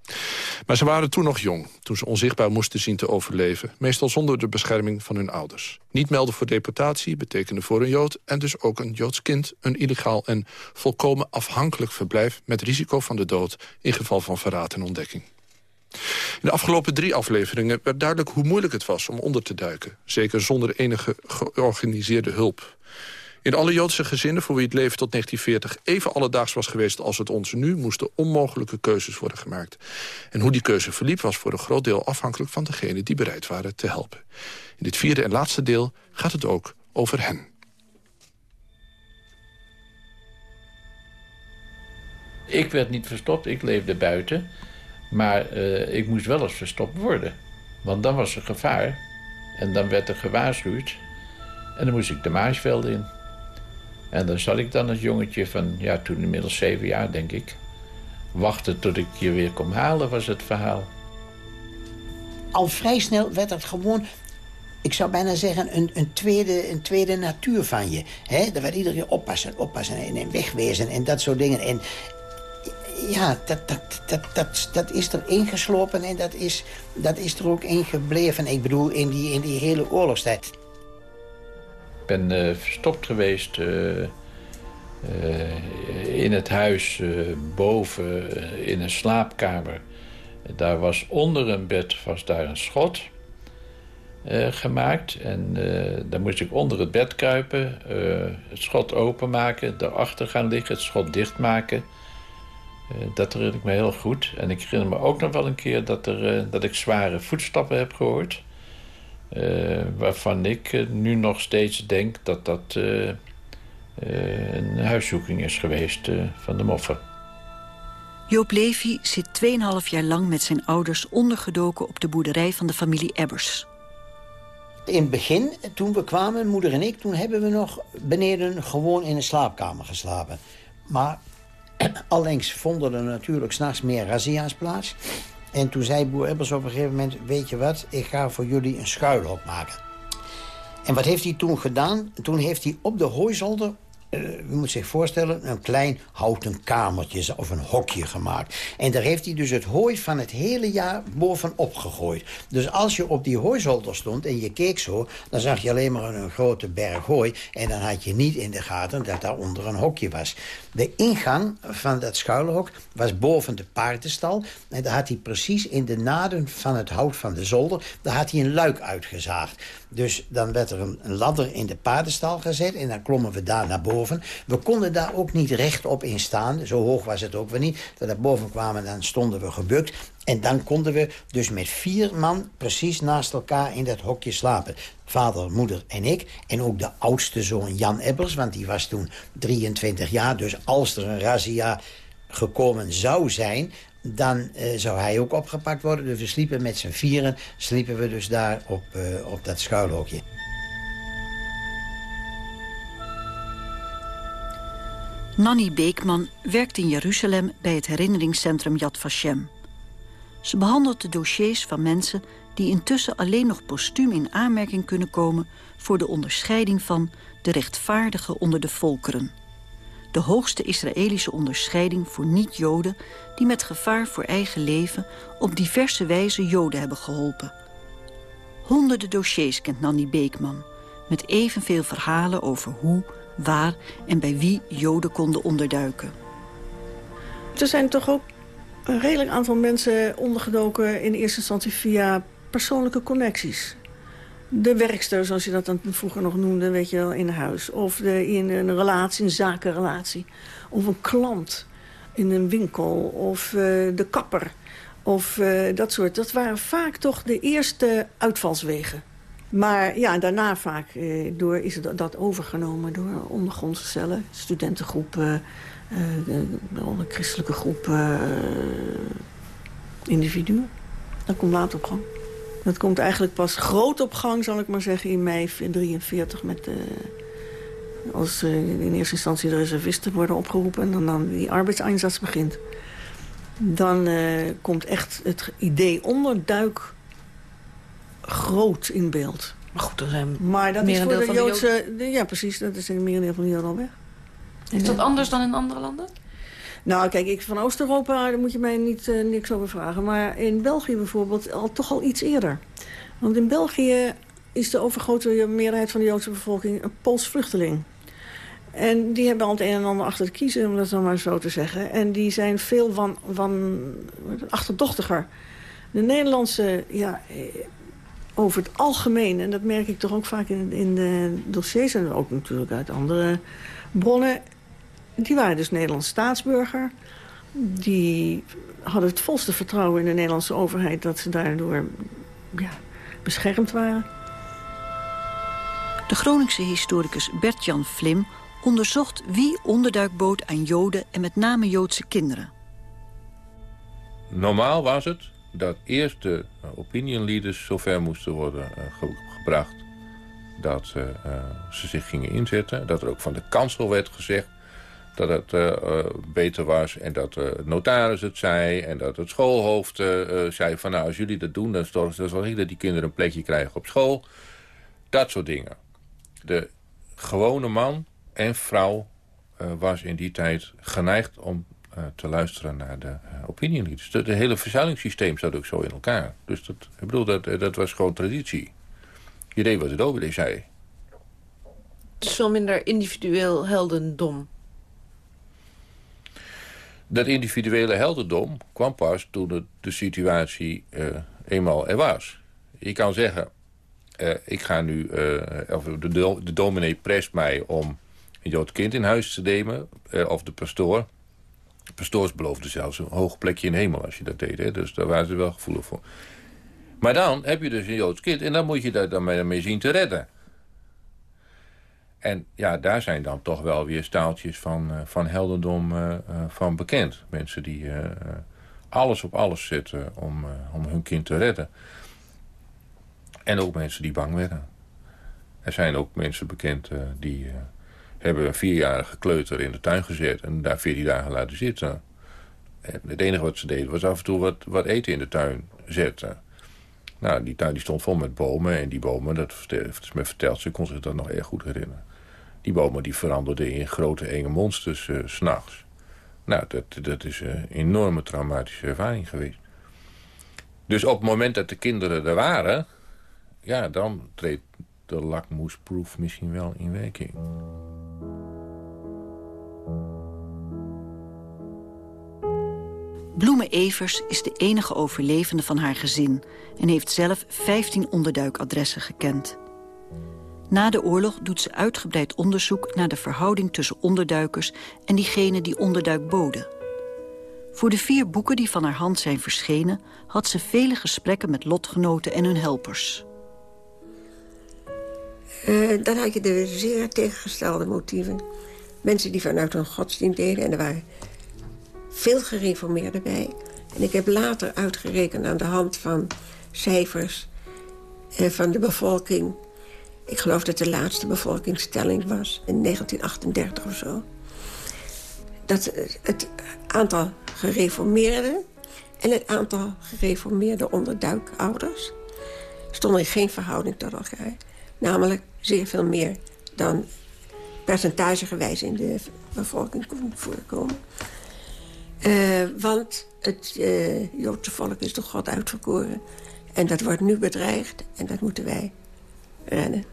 Maar ze waren toen nog jong, toen ze onzichtbaar moesten zien te overleven. Meestal zonder de bescherming van hun ouders. Niet melden voor deportatie betekende voor een Jood... en dus ook een Joods kind een illegaal en volkomen afhankelijk verblijf... met risico van de dood in geval van verraad en ontdekking. In de afgelopen drie afleveringen werd duidelijk hoe moeilijk het was om onder te duiken. Zeker zonder enige georganiseerde hulp. In alle Joodse gezinnen voor wie het leven tot 1940 even alledaags was geweest als het onze nu... moesten onmogelijke keuzes worden gemaakt. En hoe die keuze verliep was voor een groot deel afhankelijk van degenen die bereid waren te helpen. In dit vierde en laatste deel gaat het ook over hen. Ik werd niet verstopt, ik leefde buiten. Maar uh, ik moest wel eens verstopt worden. Want dan was er gevaar. En dan werd er gewaarschuwd. En dan moest ik de Maasveld in. En dan zat ik dan als jongetje van, ja, toen inmiddels zeven jaar, denk ik. Wachten tot ik je weer kom halen, was het verhaal. Al vrij snel werd het gewoon ik zou bijna zeggen, een, een, tweede, een tweede natuur van je. He? Daar werd iedereen oppassen, oppassen en, en wegwezen en dat soort dingen. En ja, dat, dat, dat, dat, dat is er ingeslopen en dat is, dat is er ook ingebleven. Ik bedoel, in die, in die hele oorlogstijd. Ben uh, verstopt geweest uh, uh, in het huis boven in een slaapkamer. Daar was onder een bed was daar een schot. Gemaakt. En dan moest ik onder het bed kruipen, het schot openmaken, daarachter gaan liggen, het schot dichtmaken. dat herinner ik me heel goed. En ik herinner me ook nog wel een keer dat, er, dat ik zware voetstappen heb gehoord. Waarvan ik nu nog steeds denk dat dat een huiszoeking is geweest van de moffen. Joop Levy zit 2,5 jaar lang met zijn ouders ondergedoken op de boerderij van de familie Ebbers. In het begin, toen we kwamen, moeder en ik... toen hebben we nog beneden gewoon in een slaapkamer geslapen. Maar allengs vonden er natuurlijk s'nachts meer razzia's plaats. En toen zei boer Ebbers op een gegeven moment... weet je wat, ik ga voor jullie een schuilhok maken. En wat heeft hij toen gedaan? Toen heeft hij op de hooizolder u moet zich voorstellen, een klein houten kamertje of een hokje gemaakt. En daar heeft hij dus het hooi van het hele jaar bovenop gegooid. Dus als je op die hooizolder stond en je keek zo... dan zag je alleen maar een grote berg hooi... en dan had je niet in de gaten dat daaronder een hokje was. De ingang van dat schuilhok was boven de paardenstal. En daar had hij precies in de naden van het hout van de zolder... daar had hij een luik uitgezaagd. Dus dan werd er een, ladder in de paardenstal gezet... en dan klommen we daar naar boven. We konden daar ook niet rechtop in staan. Zo hoog was het ook weer niet. Dat we boven kwamen, dan stonden we gebukt. En dan konden we dus met vier man precies naast elkaar in dat hokje slapen. Vader, moeder en ik. En ook de oudste zoon Jan Ebbers, want die was toen 23 jaar. Dus als er een razzia gekomen zou zijn dan uh, zou hij ook opgepakt worden. Dus we sliepen met z'n vieren, sliepen we dus daar op, uh, op dat schuilhoekje. Nanny Beekman werkt in Jeruzalem bij het herinneringscentrum Yad Vashem. Ze behandelt de dossiers van mensen die intussen alleen nog postuum in aanmerking kunnen komen voor de onderscheiding van de rechtvaardige onder de volkeren de hoogste Israëlische onderscheiding voor niet-Joden... die met gevaar voor eigen leven op diverse wijze Joden hebben geholpen. Honderden dossiers kent Nanny Beekman... met evenveel verhalen over hoe, waar en bij wie Joden konden onderduiken. Er zijn toch ook een redelijk aantal mensen ondergedoken... in eerste instantie via persoonlijke connecties de werkster, zoals je dat dan vroeger nog noemde, weet je wel, in huis. Of de, in een relatie, een zakenrelatie. Of een klant in een winkel. Of uh, de kapper. Of uh, dat soort. Dat waren vaak toch de eerste uitvalswegen. Maar ja, daarna vaak eh, door, is dat overgenomen door ondergrondse cellen. Studentengroepen, de, christelijke groepen, individuen. Dat komt later op gang. Dat komt eigenlijk pas groot op gang, zal ik maar zeggen, in mei 43 met de, als uh, in eerste instantie de reservisten worden opgeroepen... en dan, dan die arbeidseinsatz begint. Dan uh, komt echt het idee onderduik groot in beeld. Maar goed, er zijn Maar dat is voor de Joodse... De, ja, precies, dat is een merendeel van de Joden al weg. Is dat anders dan in andere landen? Nou, kijk, ik van Oost-Europa, daar moet je mij niet, uh, niks over vragen. Maar in België bijvoorbeeld al, toch al iets eerder. Want in België is de overgrote meerderheid van de Joodse bevolking een Pools vluchteling. En die hebben al het een en ander achter de kiezen, om dat dan maar zo te zeggen. En die zijn veel van, van achterdochtiger. De Nederlandse, ja, eh, over het algemeen... en dat merk ik toch ook vaak in, in de dossiers... en ook natuurlijk uit andere bronnen die waren dus Nederlands staatsburger. Die hadden het volste vertrouwen in de Nederlandse overheid... dat ze daardoor ja, beschermd waren. De Groningse historicus Bert-Jan Vlim onderzocht wie onderduik bood aan Joden en met name Joodse kinderen. Normaal was het dat eerst de uh, opinion leaders zover moesten worden ge gebracht dat uh, ze zich gingen inzetten. Dat er ook van de kansel werd gezegd dat het beter was en dat de notaris het zei en dat het schoolhoofd zei van nou als jullie dat doen dan zorg ik dat die kinderen een plekje krijgen op school. Dat soort dingen. De gewone man en vrouw was in die tijd geneigd om te luisteren naar de opinieleaders. Het hele verzuilingssysteem zat ook zo in elkaar. Dus dat, ik bedoel, dat, dat was gewoon traditie. Je deed wat de dominee zei. Het is veel minder individueel heldendom. Dat individuele heldendom kwam pas toen de situatie uh, eenmaal er was. Je kan zeggen, ik ga nu, of de, de dominee prest mij om een Jood kind in huis te nemen, of de pastoor... De pastoors beloofden zelfs een hoog plekje in hemel als je dat deed. Hè? Dus daar waren ze wel gevoelig voor. Maar dan heb je dus een Joods kind en dan moet je daar dan mee zien te redden. En ja, daar zijn dan toch wel weer staaltjes van, uh, van heldendom uh, uh, van bekend. Mensen die alles op alles zetten om, om hun kind te redden. En ook mensen die bang werden. Er zijn ook mensen bekend die hebben een vierjarige kleuter in de tuin gezet... en daar veertien dagen laten zitten. En het enige wat ze deden was af en toe wat, wat eten in de tuin zetten. Nou, die tuin die stond vol met bomen. En die bomen, dat heeft me verteld, ze kon zich dat nog erg goed herinneren. Die bomen die veranderden in grote enge monsters uh, s'nachts. Nou, dat, dat is een enorme traumatische ervaring geweest. Dus op het moment dat de kinderen er waren... ja, dan treedt de lakmoesproef misschien wel in werking. Bloemen Evers is de enige overlevende van haar gezin... en heeft zelf 15 onderduikadressen gekend. Na de oorlog doet ze uitgebreid onderzoek naar de verhouding tussen onderduikers... en diegenen die onderduik boden. Voor de vier boeken die van haar hand zijn verschenen... had ze vele gesprekken met lotgenoten en hun helpers. Uh, dan had je de zeer tegengestelde motieven. Mensen die vanuit hun godsdienst deden... en er waren veel gereformeerden bij. En ik heb later uitgerekend aan de hand van cijfers eh, van de bevolking. Ik geloof dat de laatste bevolkingstelling was in 1938 of zo. Dat het aantal gereformeerden en het aantal gereformeerde onderduikouders... stonden in geen verhouding tot elkaar. Namelijk zeer veel meer dan percentagegewijs in de bevolking kon voorkomen. Uh, want het uh, Joodse volk is door God uitverkoren. En dat wordt nu bedreigd en dat moeten wij redden.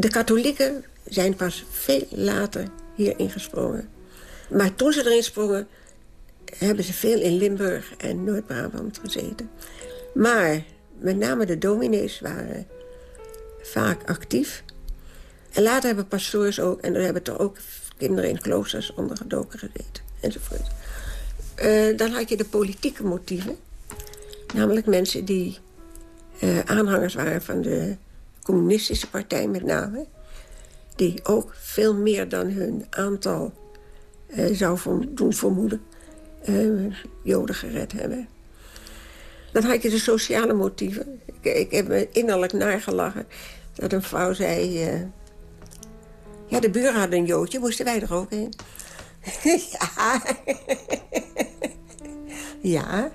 De katholieken zijn pas veel later hier ingesprongen. Maar toen ze erin sprongen, hebben ze veel in Limburg en Noord-Brabant gezeten. Maar met name de dominees waren vaak actief. En later hebben pastoors ook, en er hebben toch ook kinderen in kloosters ondergedoken gezeten enzovoort. Uh, dan had je de politieke motieven. Namelijk mensen die uh, aanhangers waren van de communistische partij met name. Die ook veel meer dan hun aantal uh, zou doen vermoeden... Joden gered hebben. Dan had je de sociale motieven. Ik, ik heb me innerlijk nagelachen dat een vrouw zei... ja, de buren hadden een Joodje, moesten wij er ook heen. ja. ja.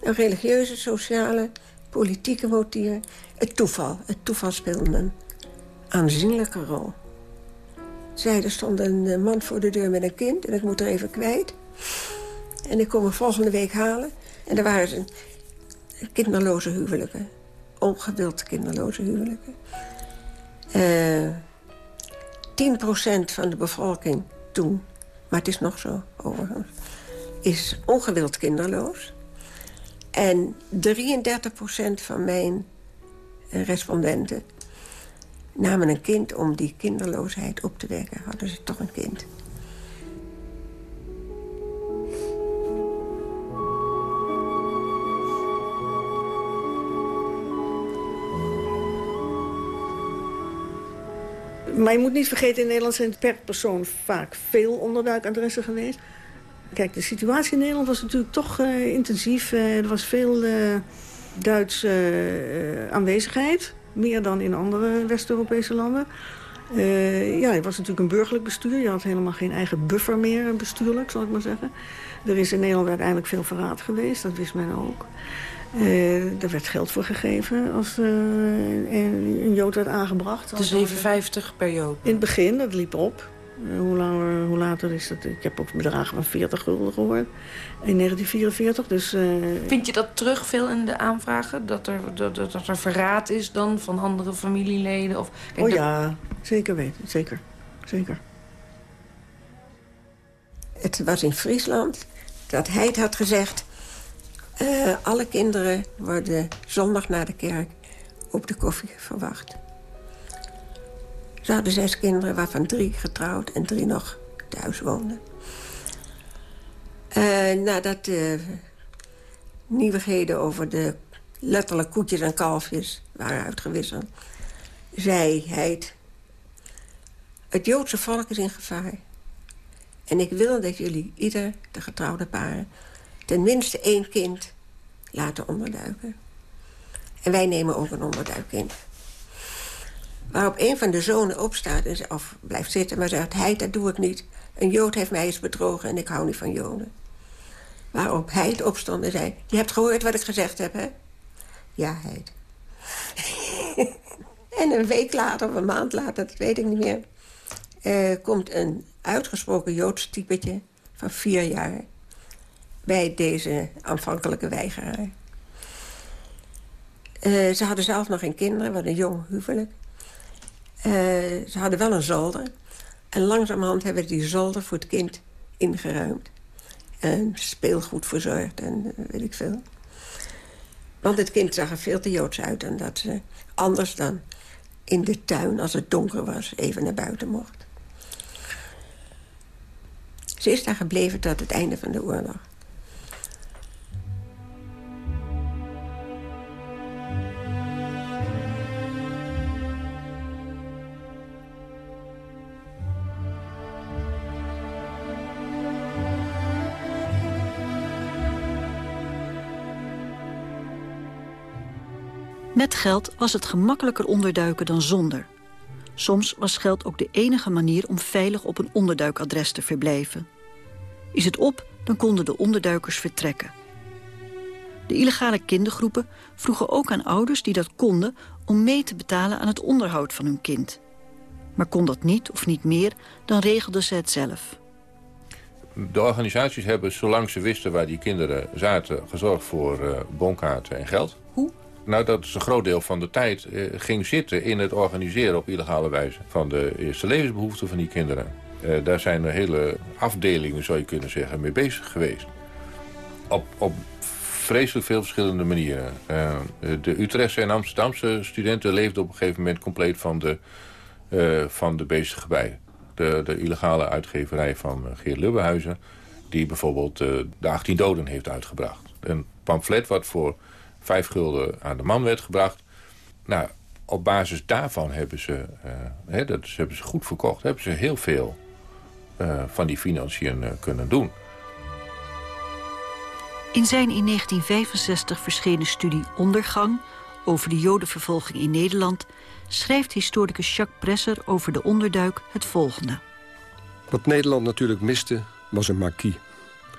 Een religieuze, sociale, politieke motieven. Het toeval. Het toeval speelde een aanzienlijke rol. Zij, er stond een eh, man voor de deur met een kind... en ik moet er even kwijt. En ik kom hem volgende week halen. En er waren ze kinderloze huwelijken. Ongewild kinderloze huwelijken. Uh, 10% van de bevolking toen, maar het is nog zo overigens, is ongewild kinderloos. En 33% van mijn respondenten namen een kind om die kinderloosheid op te wekken. Hadden ze toch een kind. Maar je moet niet vergeten, in Nederland zijn per persoon vaak veel onderduikadressen geweest. Kijk, de situatie in Nederland was natuurlijk toch uh, intensief. Uh, er was veel uh, Duitse aanwezigheid. Meer dan in andere West-Europese landen. ja, het was natuurlijk een burgerlijk bestuur. Je had helemaal geen eigen buffer meer bestuurlijk, zal ik maar zeggen. Er is in Nederland uiteindelijk veel verraad geweest, dat wist men ook. Uh, er werd geld voor gegeven als uh, een Jood werd aangebracht. De 750-periode? In het begin, dat liep op. Uh, hoe, langer, hoe later is dat? Ik heb ook bedragen van 40 gulden gehoord in 1944. Dus, Vind je dat terug veel in de aanvragen? Dat er, dat, dat er verraad is dan van andere familieleden? Of, kijk, oh ja, zeker weten. Zeker. zeker. Het was in Friesland dat hij het had gezegd... Uh, alle kinderen worden zondag na de kerk op de koffie verwacht. Ze hadden zes kinderen, waarvan drie getrouwd en drie nog thuis woonden. Uh, nadat de nieuwigheden over de letterlijk koetjes en kalfjes waren uitgewisseld... zei hij... Het Joodse volk is in gevaar. En ik wil dat jullie ieder, de getrouwde paren tenminste één kind laten onderduiken. En wij nemen ook een onderduikkind. Waarop een van de zonen opstaat of blijft zitten, maar zegt... hij, dat doe ik niet. Een Jood heeft mij eens bedrogen en ik hou niet van Joden. Waarop hij het opstond en zei... je hebt gehoord wat ik gezegd heb, hè? Ja, hij. en een week later of een maand later, dat weet ik niet meer... Uh, komt een uitgesproken Joods typetje van vier jaar bij deze aanvankelijke weigeraar. Uh, ze hadden zelf nog geen kinderen, wat een jong huwelijk. Uh, ze hadden wel een zolder. En langzamerhand hebben we die zolder voor het kind ingeruimd. En speelgoed verzorgd en uh, weet ik veel. Want het kind zag er veel te joods uit. En dat ze anders dan in de tuin, als het donker was, even naar buiten mocht. Ze is daar gebleven tot het einde van de oorlog. Met geld was het gemakkelijker onderduiken dan zonder. Soms was geld ook de enige manier om veilig op een onderduikadres te verblijven. Is het op, dan konden de onderduikers vertrekken. De illegale kindergroepen vroegen ook aan ouders die dat konden... om mee te betalen aan het onderhoud van hun kind. Maar kon dat niet of niet meer, dan regelden ze het zelf. De organisaties hebben, zolang ze wisten waar die kinderen zaten... gezorgd voor uh, bonkaarten en geld. Hoe? Nou, dat is een groot deel van de tijd uh, ging zitten in het organiseren op illegale wijze... van de eerste levensbehoeften van die kinderen. Uh, daar zijn er hele afdelingen, zou je kunnen zeggen, mee bezig geweest. Op, op vreselijk veel verschillende manieren. Uh, de Utrechtse en Amsterdamse studenten leefden op een gegeven moment compleet van de, van de bezige bij. De, de illegale uitgeverij van Geert Lubbehuizen... die bijvoorbeeld de 18 doden heeft uitgebracht. Een pamflet wat voor vijf gulden aan de man werd gebracht. Nou, op basis daarvan hebben ze, uh, hè, dat hebben ze goed verkocht. Hebben ze heel veel uh, van die financiën uh, kunnen doen. In zijn in 1965 verschenen studie Ondergang... over de jodenvervolging in Nederland... schrijft historicus Jacques Presser over de onderduik het volgende. Wat Nederland natuurlijk miste, was een marquis.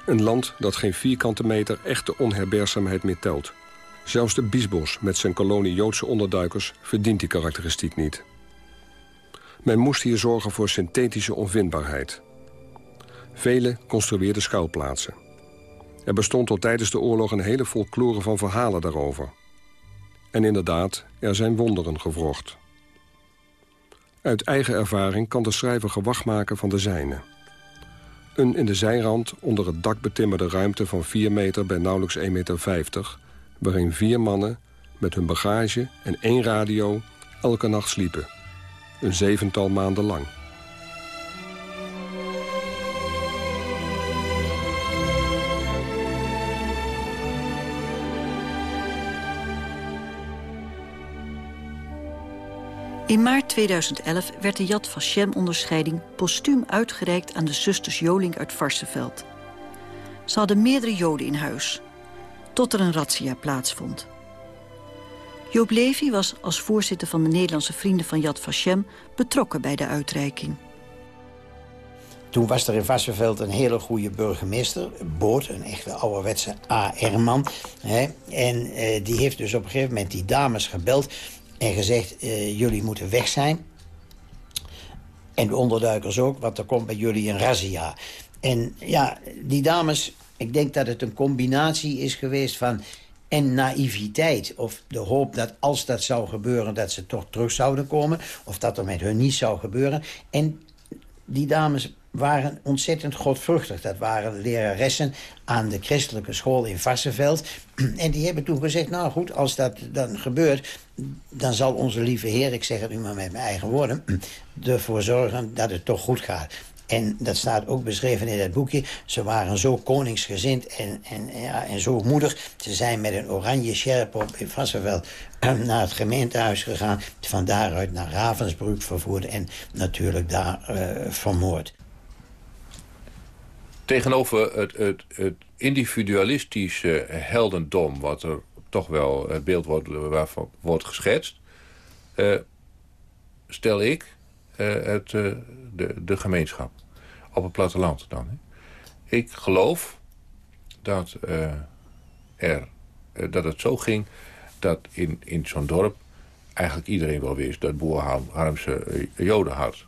Een land dat geen vierkante meter echte onherbergzaamheid meer telt... Zelfs de Biesbos met zijn kolonie Joodse onderduikers verdient die karakteristiek niet. Men moest hier zorgen voor synthetische onvindbaarheid. Velen construeerden schuilplaatsen. Er bestond tot tijdens de oorlog een hele folklore van verhalen daarover. En inderdaad, er zijn wonderen gewrocht. Uit eigen ervaring kan de schrijver gewacht maken van de zijne. Een in de zijrand onder het dak betimmerde ruimte van 4 meter bij nauwelijks 1,50 meter waarin vier mannen met hun bagage en één radio elke nacht sliepen. Een zevental maanden lang. In maart 2011 werd de Yad Vashem-onderscheiding postuum uitgereikt aan de zusters Joling uit Varsenveld. Ze hadden meerdere joden in huis, tot er een razzia plaatsvond. Joop Levy was als voorzitter van de Nederlandse Vrienden van Yad Vashem betrokken bij de uitreiking. Toen was er in Vassenveld een hele goede burgemeester, Boot, een echte ouderwetse AR-man. En eh, die heeft dus op een gegeven moment die dames gebeld en gezegd... Eh, jullie moeten weg zijn. En de onderduikers ook, want er komt bij jullie een razzia. En ja, die dames, ik denk dat het een combinatie is geweest van en naïviteit. Of de hoop dat als dat zou gebeuren, dat ze toch terug zouden komen. Of dat er met hun niet zou gebeuren. En die dames waren ontzettend godvruchtig. Dat waren leraressen aan de christelijke school in Varsenveld. En die hebben toen gezegd, nou goed, als dat dan gebeurt... dan zal onze lieve Heer, ik zeg het nu maar met mijn eigen woorden... ervoor zorgen dat het toch goed gaat. En dat staat ook beschreven in dat boekje. Ze waren zo koningsgezind en, en, ja, en zo moedig. Ze zijn met een oranje sjerp op in Vassenveld naar het gemeentehuis gegaan. Van daaruit naar Ravensbrück vervoerd en natuurlijk daar uh, vermoord. Tegenover het, het, het individualistische heldendom... wat er toch wel het beeld wordt, waarvan wordt geschetst... Uh, stel ik het, uh, de, de gemeenschap. Op het platteland dan. Hè. Ik geloof dat, er, dat het zo ging... dat in, in zo'n dorp eigenlijk iedereen wel wist... dat Boer Harmse joden had.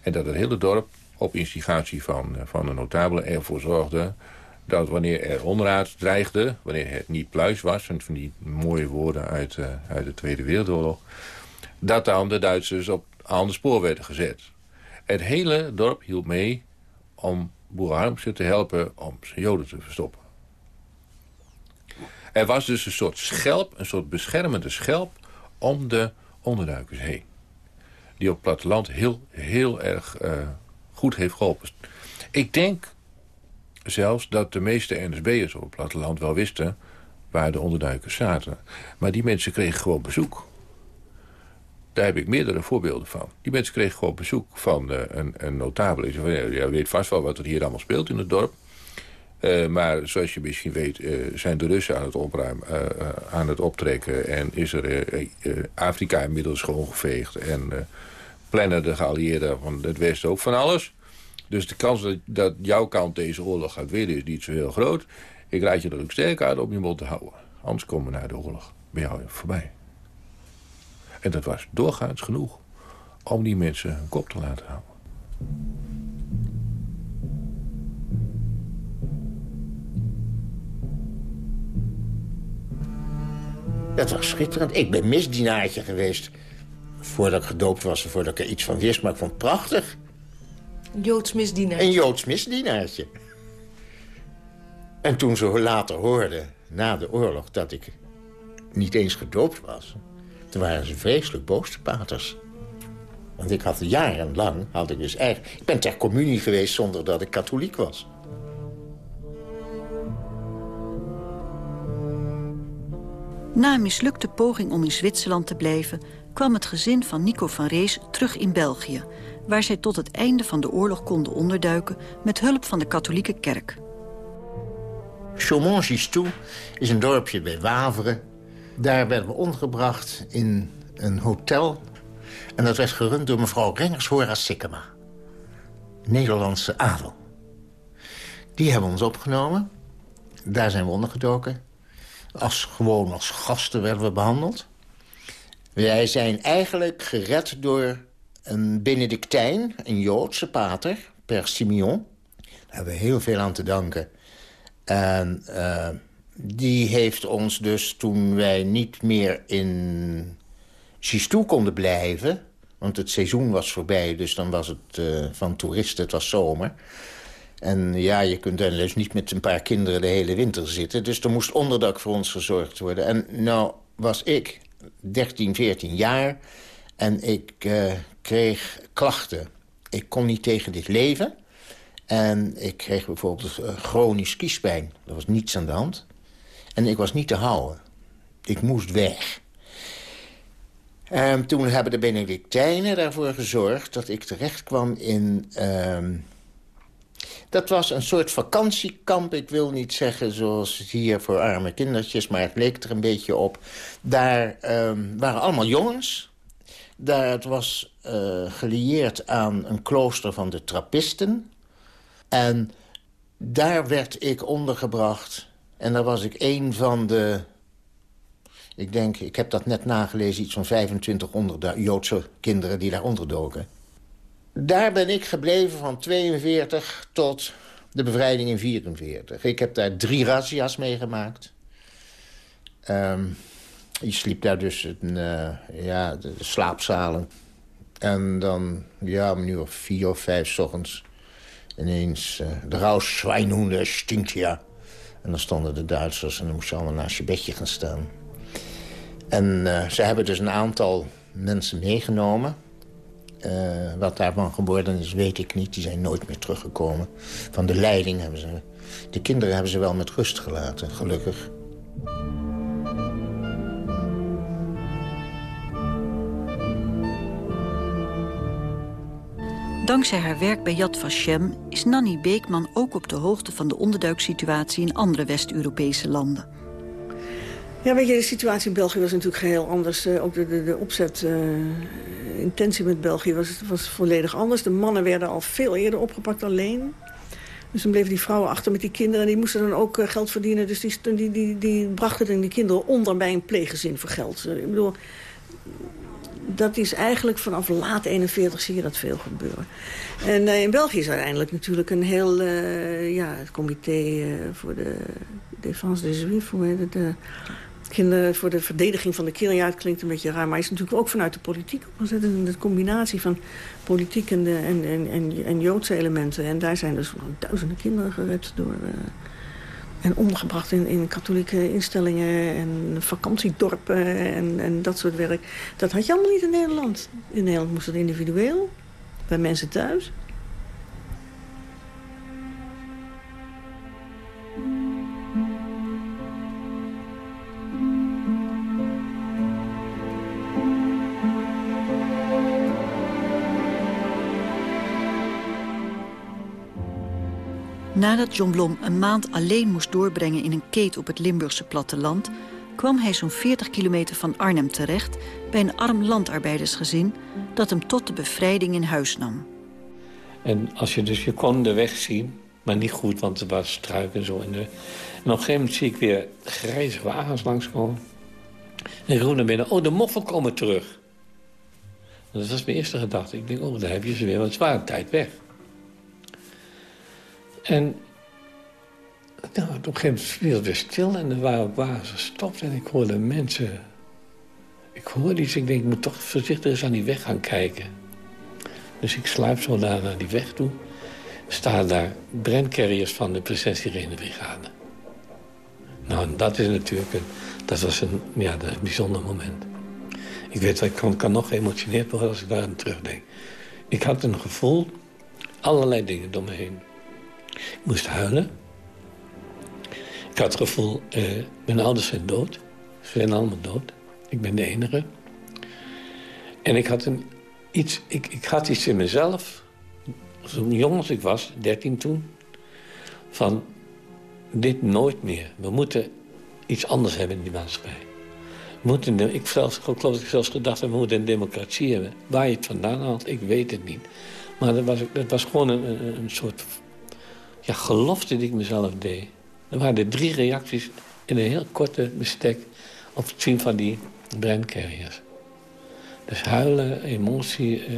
En dat het hele dorp op instigatie van, eh, van de notabelen ervoor zorgde dat wanneer er onraad dreigde, wanneer het niet pluis was... en van die mooie woorden uit, uit de Tweede Wereldoorlog... dat dan de Duitsers op aan de spoor werden gezet. Het hele dorp hield mee om Boer te helpen om zijn joden te verstoppen. Er was dus een soort schelp, een soort beschermende schelp... om de onderduikers heen. Die op het platteland heel, heel erg uh, goed heeft geholpen. Ik denk zelfs dat de meeste NSB'ers op het platteland wel wisten... waar de onderduikers zaten. Maar die mensen kregen gewoon bezoek. Daar heb ik meerdere voorbeelden van. Die mensen kregen gewoon bezoek van uh, een, een notabele. Je weet vast wel wat er hier allemaal speelt in het dorp. Uh, maar zoals je misschien weet uh, zijn de Russen aan het, opruimen, aan het optrekken... en is er Afrika inmiddels schoongeveegd... en plannen de geallieerden van het Westen ook van alles. Dus de kans dat, dat jouw kant deze oorlog gaat winnen is niet zo heel groot. Ik raad je er ook sterk uit om je mond te houden. Anders komen we naar de oorlog bij jou voorbij. En dat was doorgaans genoeg om die mensen hun kop te laten houden. Dat was schitterend. Ik ben misdienaartje geweest voordat ik gedoopt was en voordat ik er iets van wist. Maar ik vond het prachtig. Een Joods misdienaartje? Een Joods misdienaartje. En toen ze later hoorden, na de oorlog, dat ik niet eens gedoopt was... toen waren ze vreselijk boos, de paters. Want ik had jarenlang, had ik dus echt... Ik ben ter communie geweest zonder dat ik katholiek was. Na een mislukte poging om in Zwitserland te blijven kwam het gezin van Nico van Rees terug in België... waar zij tot het einde van de oorlog konden onderduiken... met hulp van de katholieke kerk. Chaumont-Gistou is een dorpje bij Waveren. Daar werden we ondergebracht in een hotel. En dat werd gerund door mevrouw Rengershora Sikkema. Nederlandse adel. Die hebben ons opgenomen. Daar zijn we ondergedoken. Als, gewoon als gasten werden we behandeld. Wij zijn eigenlijk gered door een Benedictijn, een Joodse pater, per Simeon. Daar hebben we heel veel aan te danken. En uh, die heeft ons dus, toen wij niet meer in Gistou konden blijven... want het seizoen was voorbij, dus dan was het uh, van toeristen, het was zomer... En ja, je kunt dan dus niet met een paar kinderen de hele winter zitten. Dus er moest onderdak voor ons gezorgd worden. En nou was ik 13, 14 jaar. En ik uh, kreeg klachten. Ik kon niet tegen dit leven. En ik kreeg bijvoorbeeld uh, chronisch kiespijn. Er was niets aan de hand. En ik was niet te houden. Ik moest weg. En toen hebben de Benedictijnen daarvoor gezorgd dat ik terecht kwam in... ehm, dat was een soort vakantiekamp. Ik wil niet zeggen zoals hier voor arme kindertjes, maar het leek er een beetje op. Daar ehm, waren allemaal jongens. Daar, het was eh, gelieerd aan een klooster van de Trappisten. En daar werd ik ondergebracht. En daar was ik een van de... Ik denk, ik heb dat net nagelezen, iets van 25 onder Joodse kinderen die daar onderdoken. Daar ben ik gebleven van 42 tot de bevrijding in 44. Ik heb daar drie razzia's meegemaakt. Ehm je sliep daar dus in eh, ja, de, slaapzalen. En dan, ja, om nu of vier of vijf s ochtends... ineens, uh, de Rausschweinhunde stinkt ja. En dan stonden de Duitsers en dan moest je allemaal naast je bedje gaan staan. En uh, ze hebben dus een aantal mensen meegenomen. Uh, wat daarvan geworden is, weet ik niet. Die zijn nooit meer teruggekomen. Van de leiding hebben ze... De kinderen hebben ze wel met rust gelaten, gelukkig. Dankzij haar werk bij Yad Vashem is Nanny Beekman ook op de hoogte van de onderduiksituatie in andere West-Europese landen. Ja, weet je, de situatie in België was natuurlijk geheel anders. Uh, ook de, de, de opzet, uh, intentie met België was, was volledig anders. De mannen werden al veel eerder opgepakt alleen. Dus dan bleven die vrouwen achter met die kinderen. En die moesten dan ook uh, geld verdienen. Dus die, die, die, die brachten dan die kinderen onder bij een pleeggezin voor geld. ik bedoel, dat is eigenlijk vanaf laat 41 zie je dat veel gebeuren. En uh, in België is uiteindelijk natuurlijk een heel... Uh, ja, het comité uh, voor de défense des juifs, hoe? De kinderen voor de verdediging van de kinderen. Ja, het klinkt een beetje raar, maar is natuurlijk ook vanuit de politiek opgezet. De combinatie van politiek en, de, en, en, en, en Joodse elementen. En daar zijn dus duizenden kinderen gered door... En ondergebracht in, katholieke instellingen en vakantiedorpen en, en dat soort werk. Dat had je allemaal niet in Nederland. In Nederland moest het individueel, bij mensen thuis. Nadat John Blom een maand alleen moest doorbrengen in een keet op het Limburgse platteland... kwam hij zo'n 40 kilometer van Arnhem terecht bij een arm landarbeidersgezin... dat hem tot de bevrijding in huis nam. En als je dus, je kon de weg zien, maar niet goed, want er was struik en zo. En, de, en op een gegeven moment zie ik weer grijze wagens langskomen. En naar binnen, oh, de moffen komen terug. Dat was mijn eerste gedachte. Ik denk, oh, daar heb je ze weer, want ze waren een tijd weg. En nou, op een gegeven moment viel het weer stil en er waren wagens gestopt. En ik hoorde mensen... Ik hoorde iets, ik denk, ik moet toch voorzichtig eens aan die weg gaan kijken. Dus ik sluip zo naar, naar die weg toe. Staan daar brandcarriers van de Prinses Irene Brigade. Nou, dat is natuurlijk een... Dat was een, ja, een bijzonder moment. Ik weet, ik kan, kan nog geëmotioneerd worden als ik daar aan terugdenk. Ik had een gevoel, allerlei dingen door me heen. Ik moest huilen. Ik had het gevoel, uh, mijn ouders zijn dood. Ze zijn allemaal dood. Ik ben de enige. En ik had, een, iets, ik, ik had iets in mezelf, zo jong als ik was, 13 toen... van dit nooit meer. We moeten iets anders hebben in die maatschappij. Moeten, ik, zelfs, geloof dat ik zelfs gedacht heb, we moeten een democratie hebben. Waar je het vandaan haalt, ik weet het niet. Maar dat was, dat was gewoon een, een soort ja, gelofte die ik mezelf deed. Er waren er drie reacties in een heel korte bestek... op het zien van die brandcarriers. Dus huilen, emotie, eh,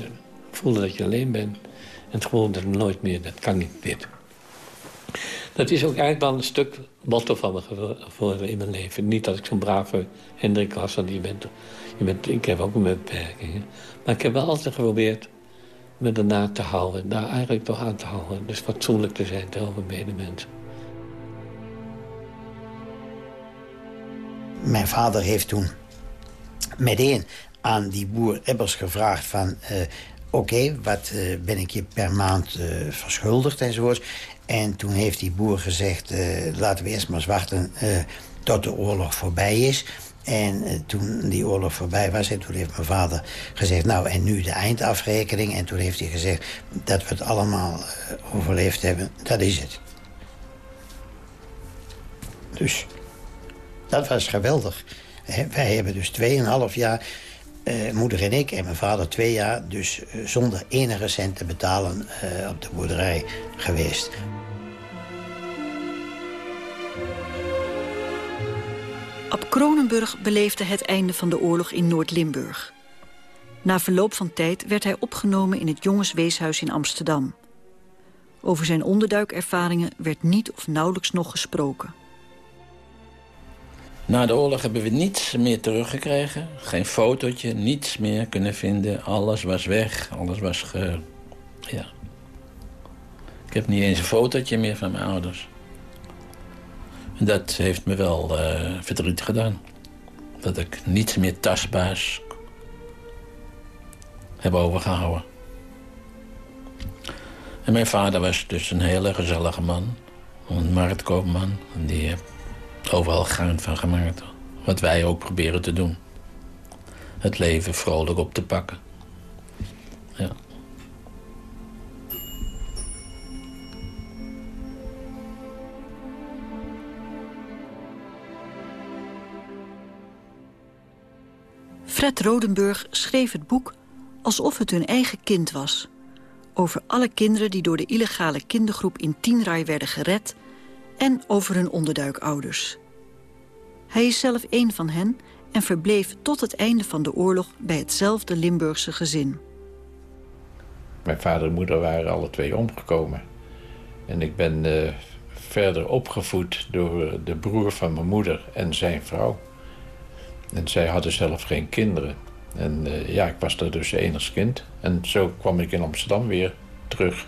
voelen dat je alleen bent... en het gevoel dat nooit meer, dat kan niet, dit. Dat is ook eigenlijk wel een stuk motto van me geworden in mijn leven. Niet dat ik zo'n brave Hendrik was, want je bent, je bent, ik heb ook een beperkingen. Maar ik heb wel altijd geprobeerd me daarna te houden. Daar eigenlijk toch aan te houden. Dus fatsoenlijk te zijn tegenover medemensen. Mijn vader heeft toen meteen aan die boer Ebbers gevraagd van... Uh, oké, wat uh, ben ik je per maand uh, verschuldigd enzovoorts. En toen heeft die boer gezegd, laten we eerst maar wachten tot de oorlog voorbij is. En eh, toen die oorlog voorbij was, en toen heeft mijn vader gezegd... nou, en nu de eindafrekening. En toen heeft hij gezegd dat we het allemaal uh, overleefd hebben. Dat is het. Dus dat was geweldig. wij hebben dus 2,5 jaar, uh, moeder en ik en mijn vader twee jaar... dus zonder enige cent te betalen op de boerderij geweest. Ab Kronenburg beleefde het einde van de oorlog in Noord-Limburg. Na verloop van tijd werd hij opgenomen in het Jongensweeshuis in Amsterdam. Over zijn onderduikervaringen werd niet of nauwelijks nog gesproken. Na de oorlog hebben we niets meer teruggekregen. Geen fotootje, niets meer kunnen vinden. Alles was weg, alles was ge... Ja. Ik heb niet eens een fotootje meer van mijn ouders. Dat heeft me wel uh, verdriet gedaan. Dat ik niets meer tastbaars heb overgehouden. En mijn vader was dus een hele gezellige man. Een marktkoopman. Die heeft overal gruin van gemaakt. Wat wij ook proberen te doen. Het leven vrolijk op te pakken. Fred Rodenburg schreef het boek alsof het hun eigen kind was. Over alle kinderen die door de illegale kindergroep in Tienraai werden gered... en over hun onderduikouders. Hij is zelf een van hen en verbleef tot het einde van de oorlog... bij hetzelfde Limburgse gezin. Mijn vader en moeder waren alle twee omgekomen. En ik ben uh, verder opgevoed door de broer van mijn moeder en zijn vrouw. En zij hadden zelf geen kinderen. En uh, ja, ik was er dus enigst kind. En zo kwam ik in Amsterdam weer terug.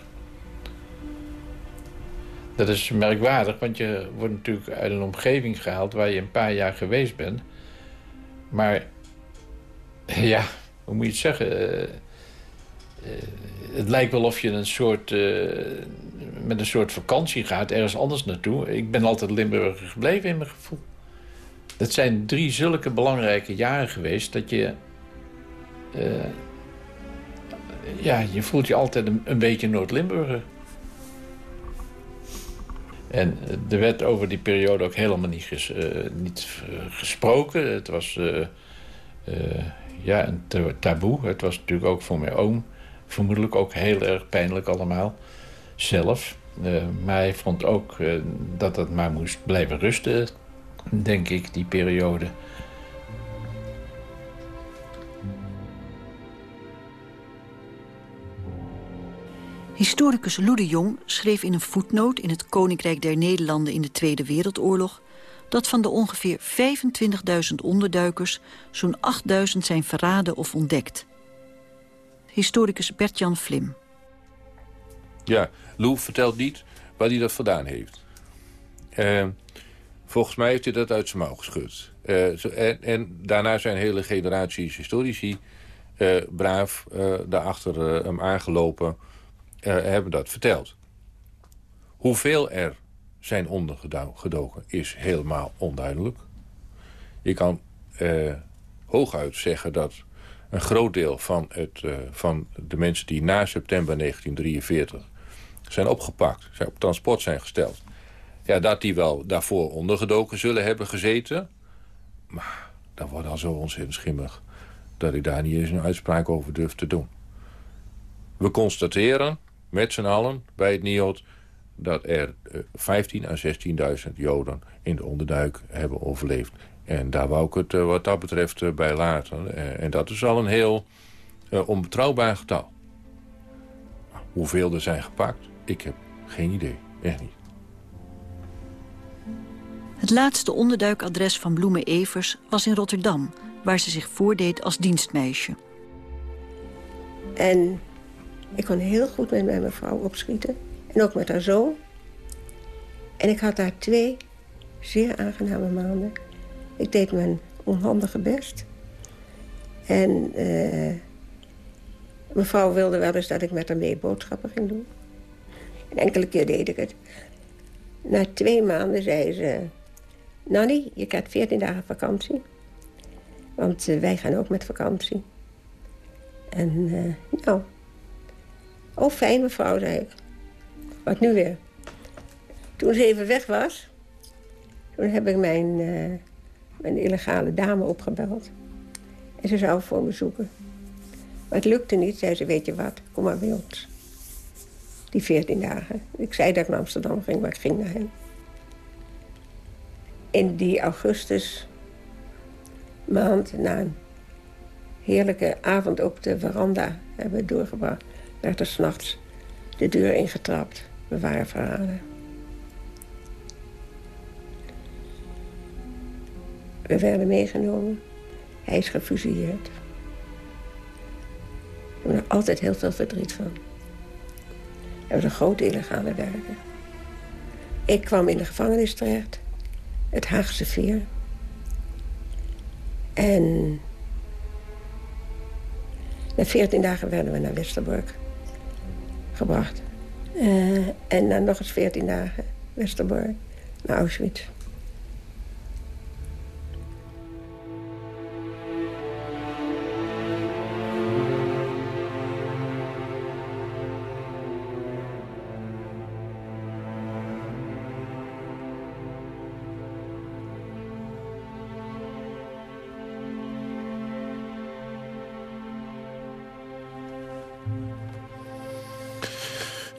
Dat is merkwaardig, want je wordt natuurlijk uit een omgeving gehaald... waar je een paar jaar geweest bent. Maar ja, hoe moet je het zeggen... Uh, het lijkt wel of je een soort, met een soort vakantie gaat, ergens anders naartoe. Ik ben altijd Limburger gebleven in mijn gevoel. Het zijn drie zulke belangrijke jaren geweest dat je... Uh, ja, je voelt je altijd een, beetje Noord-Limburger. En er werd over die periode ook helemaal niet, uh, niet gesproken. Het was uh, ja, een taboe. Het was natuurlijk ook voor mijn oom vermoedelijk ook heel erg pijnlijk allemaal. Zelf. maar hij vond ook dat het maar moest blijven rusten denk ik, die periode. Historicus Lou de Jong schreef in een voetnoot in het Koninkrijk der Nederlanden in de Tweede Wereldoorlog dat van de ongeveer 25.000 onderduikers zo'n 8.000 zijn verraden of ontdekt. Historicus Bert-Jan Vlim. Ja, Lou vertelt niet waar hij dat vandaan heeft. Uh, Volgens mij heeft hij dat uit zijn mouw geschud. Uh, en, en, daarna zijn hele generaties historici uh, braaf uh, daarachter hem aangelopen... hebben dat verteld. Hoeveel er zijn ondergedoken is helemaal onduidelijk. Je kan hooguit zeggen dat een groot deel van, het, van de mensen... die na september 1943 zijn opgepakt, zijn op transport zijn gesteld ja, dat die wel daarvoor ondergedoken zullen hebben gezeten. Maar dat wordt al zo ontzettend schimmig... dat ik daar niet eens een uitspraak over durf te doen. We constateren met z'n allen bij het NIOD... dat er 15.000 à 16.000 Joden in de onderduik hebben overleefd. En daar wou ik het eh, wat dat betreft eh, bij laten. Eh, en dat is al een heel onbetrouwbaar getal. Hoeveel er zijn gepakt, ik heb geen idee. Echt niet. Het laatste onderduikadres van Bloemen Evers was in Rotterdam... waar ze zich voordeed als dienstmeisje. En ik kon heel goed met mijn vrouw opschieten. En ook met haar zoon. En ik had daar twee zeer aangename maanden. Ik deed mijn onhandige best. En uh, mevrouw wilde wel eens dat ik met haar mee boodschappen ging doen. En enkele keer deed ik het. Na twee maanden zei ze... Nanny, je krijgt 14 dagen vakantie. Want eh, wij gaan ook met vakantie. En uh. Oh, fijn mevrouw, zei ik. Wat nu weer? Toen ze even weg was... toen heb ik mijn, uh, mijn illegale dame opgebeld. En ze zou voor me zoeken. Maar het lukte niet, zei ze, weet je wat, kom maar bij ons. Die veertien dagen. Ik zei dat ik naar Amsterdam ging, maar ik ging naar hem. In die augustus maand, na een heerlijke avond op de veranda hebben we doorgebracht... werd er s'nachts de deur ingetrapt. We waren verraden. We werden meegenomen. Hij is gefusilleerd. Ik heb er altijd heel veel verdriet van. Hij was een grote illegale werker. Ik kwam in de gevangenis terecht. Het Haagse Veer. En... Na veertien dagen werden we naar Westerbork gebracht. Uh, en na nog eens veertien dagen Westerbork naar Auschwitz.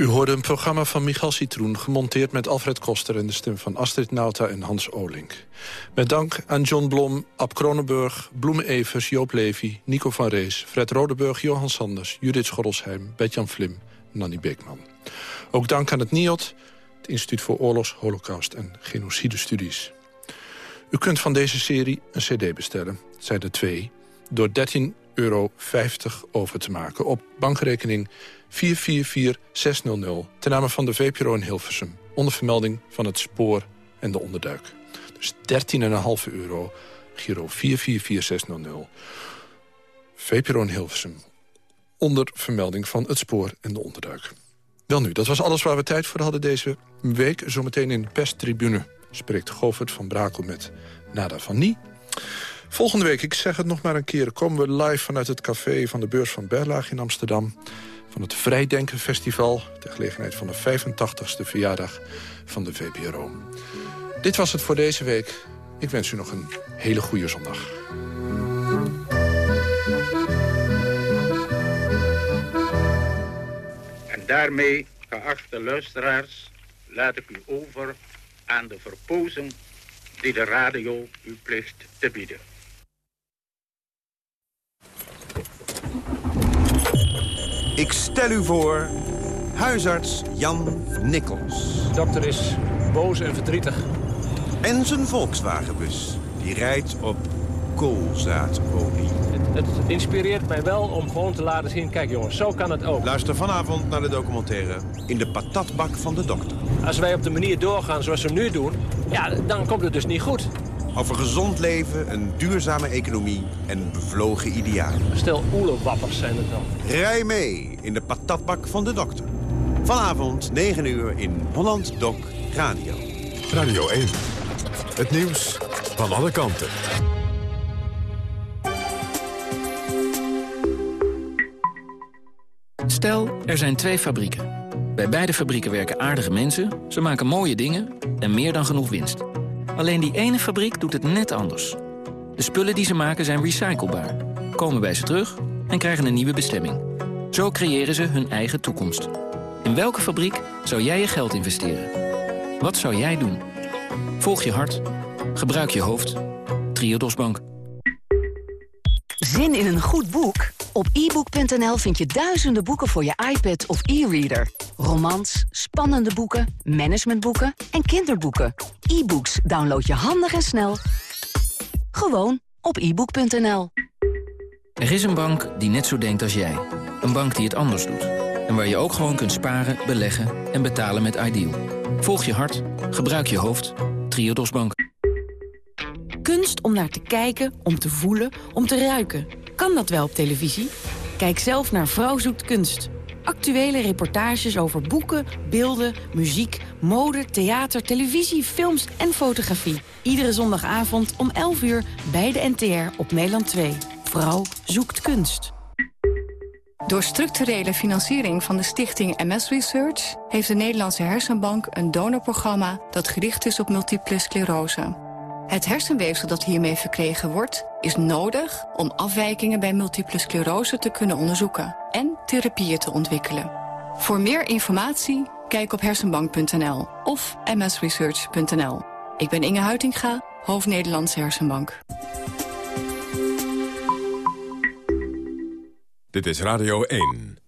U hoorde een programma van Michal Citroen... gemonteerd met Alfred Koster en de stem van Astrid Nauta en Hans Olink. Met dank aan John Blom, Ab Kronenburg, Bloemen Evers, Joop Levy... Nico van Rees, Fred Rodeburg, Johan Sanders... Judith Schorrelsheim, Betjan Vlim, Nanny Beekman. Ook dank aan het NIOT, het Instituut voor Oorlogs, Holocaust en Genocidestudies. U kunt van deze serie een cd bestellen, zijn er twee... door 13,50 euro over te maken op bankrekening 444600 ten name van de VPRO Hilversum. Onder vermelding van het spoor en de onderduik. Dus 13,5 euro, Giro 444600. VPRO in Hilversum. Onder vermelding van het spoor en de onderduik. Wel nu, dat was alles waar we tijd voor hadden deze week. Zometeen in de perstribune spreekt Govert van Brakel met Nada van Nie. Volgende week, ik zeg het nog maar een keer... komen we live vanuit het café van de beurs van Berlaag in Amsterdam van het Vrijdenken Festival... ter gelegenheid van de 85ste verjaardag van de VPRO. Dit was het voor deze week. Ik wens u nog een hele goede zondag. En daarmee, geachte luisteraars, laat ik u over aan de verpozen die de radio u plicht te bieden. Ik stel u voor huisarts Jan Nikkels. De dokter is boos en verdrietig. En zijn Volkswagenbus. Die rijdt op koolzaadolie. Het, het, inspireert mij wel om gewoon te laten zien... kijk jongens, zo kan het ook. Luister vanavond naar de documentaire In de patatbak van de dokter. Als wij op de manier doorgaan zoals we nu doen... ja, dan komt het dus niet goed. Over gezond leven, een duurzame economie en bevlogen idealen. Stel oelewappers zijn het dan. Rij mee in de patatbak van de dokter. Vanavond 9 uur in Holland Doc Radio. Radio 1. Het nieuws van alle kanten. Stel, er zijn twee fabrieken. Bij beide fabrieken werken aardige mensen, ze maken mooie dingen en meer dan genoeg winst. Alleen die ene fabriek doet het net anders. De spullen die ze maken zijn recyclebaar, komen bij ze terug en krijgen een nieuwe bestemming. Zo creëren ze hun eigen toekomst. In welke fabriek zou jij je geld investeren? Wat zou jij doen? Volg je hart. Gebruik je hoofd. Triodos Bank. Zin in een goed boek? Op ebook.nl vind je duizenden boeken voor je iPad of e-reader. Romans, spannende boeken, managementboeken en kinderboeken. E-books download je handig en snel. Gewoon op ebook.nl. Er is een bank die net zo denkt als jij. Een bank die het anders doet. En waar je ook gewoon kunt sparen, beleggen en betalen met Ideal. Volg je hart, gebruik je hoofd. Triodos Bank. Kunst om naar te kijken, om te voelen, om te ruiken. Kan dat wel op televisie? Kijk zelf naar Vrouw zoekt kunst. Actuele reportages over boeken, beelden, muziek, mode, theater, televisie, films en fotografie. Iedere zondagavond om 11 uur bij de NTR op Nederland 2. Vrouw zoekt kunst. Door structurele financiering van de stichting MS Research... heeft de Nederlandse Hersenbank een donorprogramma... dat gericht is op multiple sclerose. Het hersenweefsel dat hiermee verkregen wordt... is nodig om afwijkingen bij multiple sclerose te kunnen onderzoeken... en therapieën te ontwikkelen. Voor meer informatie kijk op hersenbank.nl of msresearch.nl. Ik ben Inge Huitinga, hoofd Nederlandse Hersenbank. Dit is Radio 1.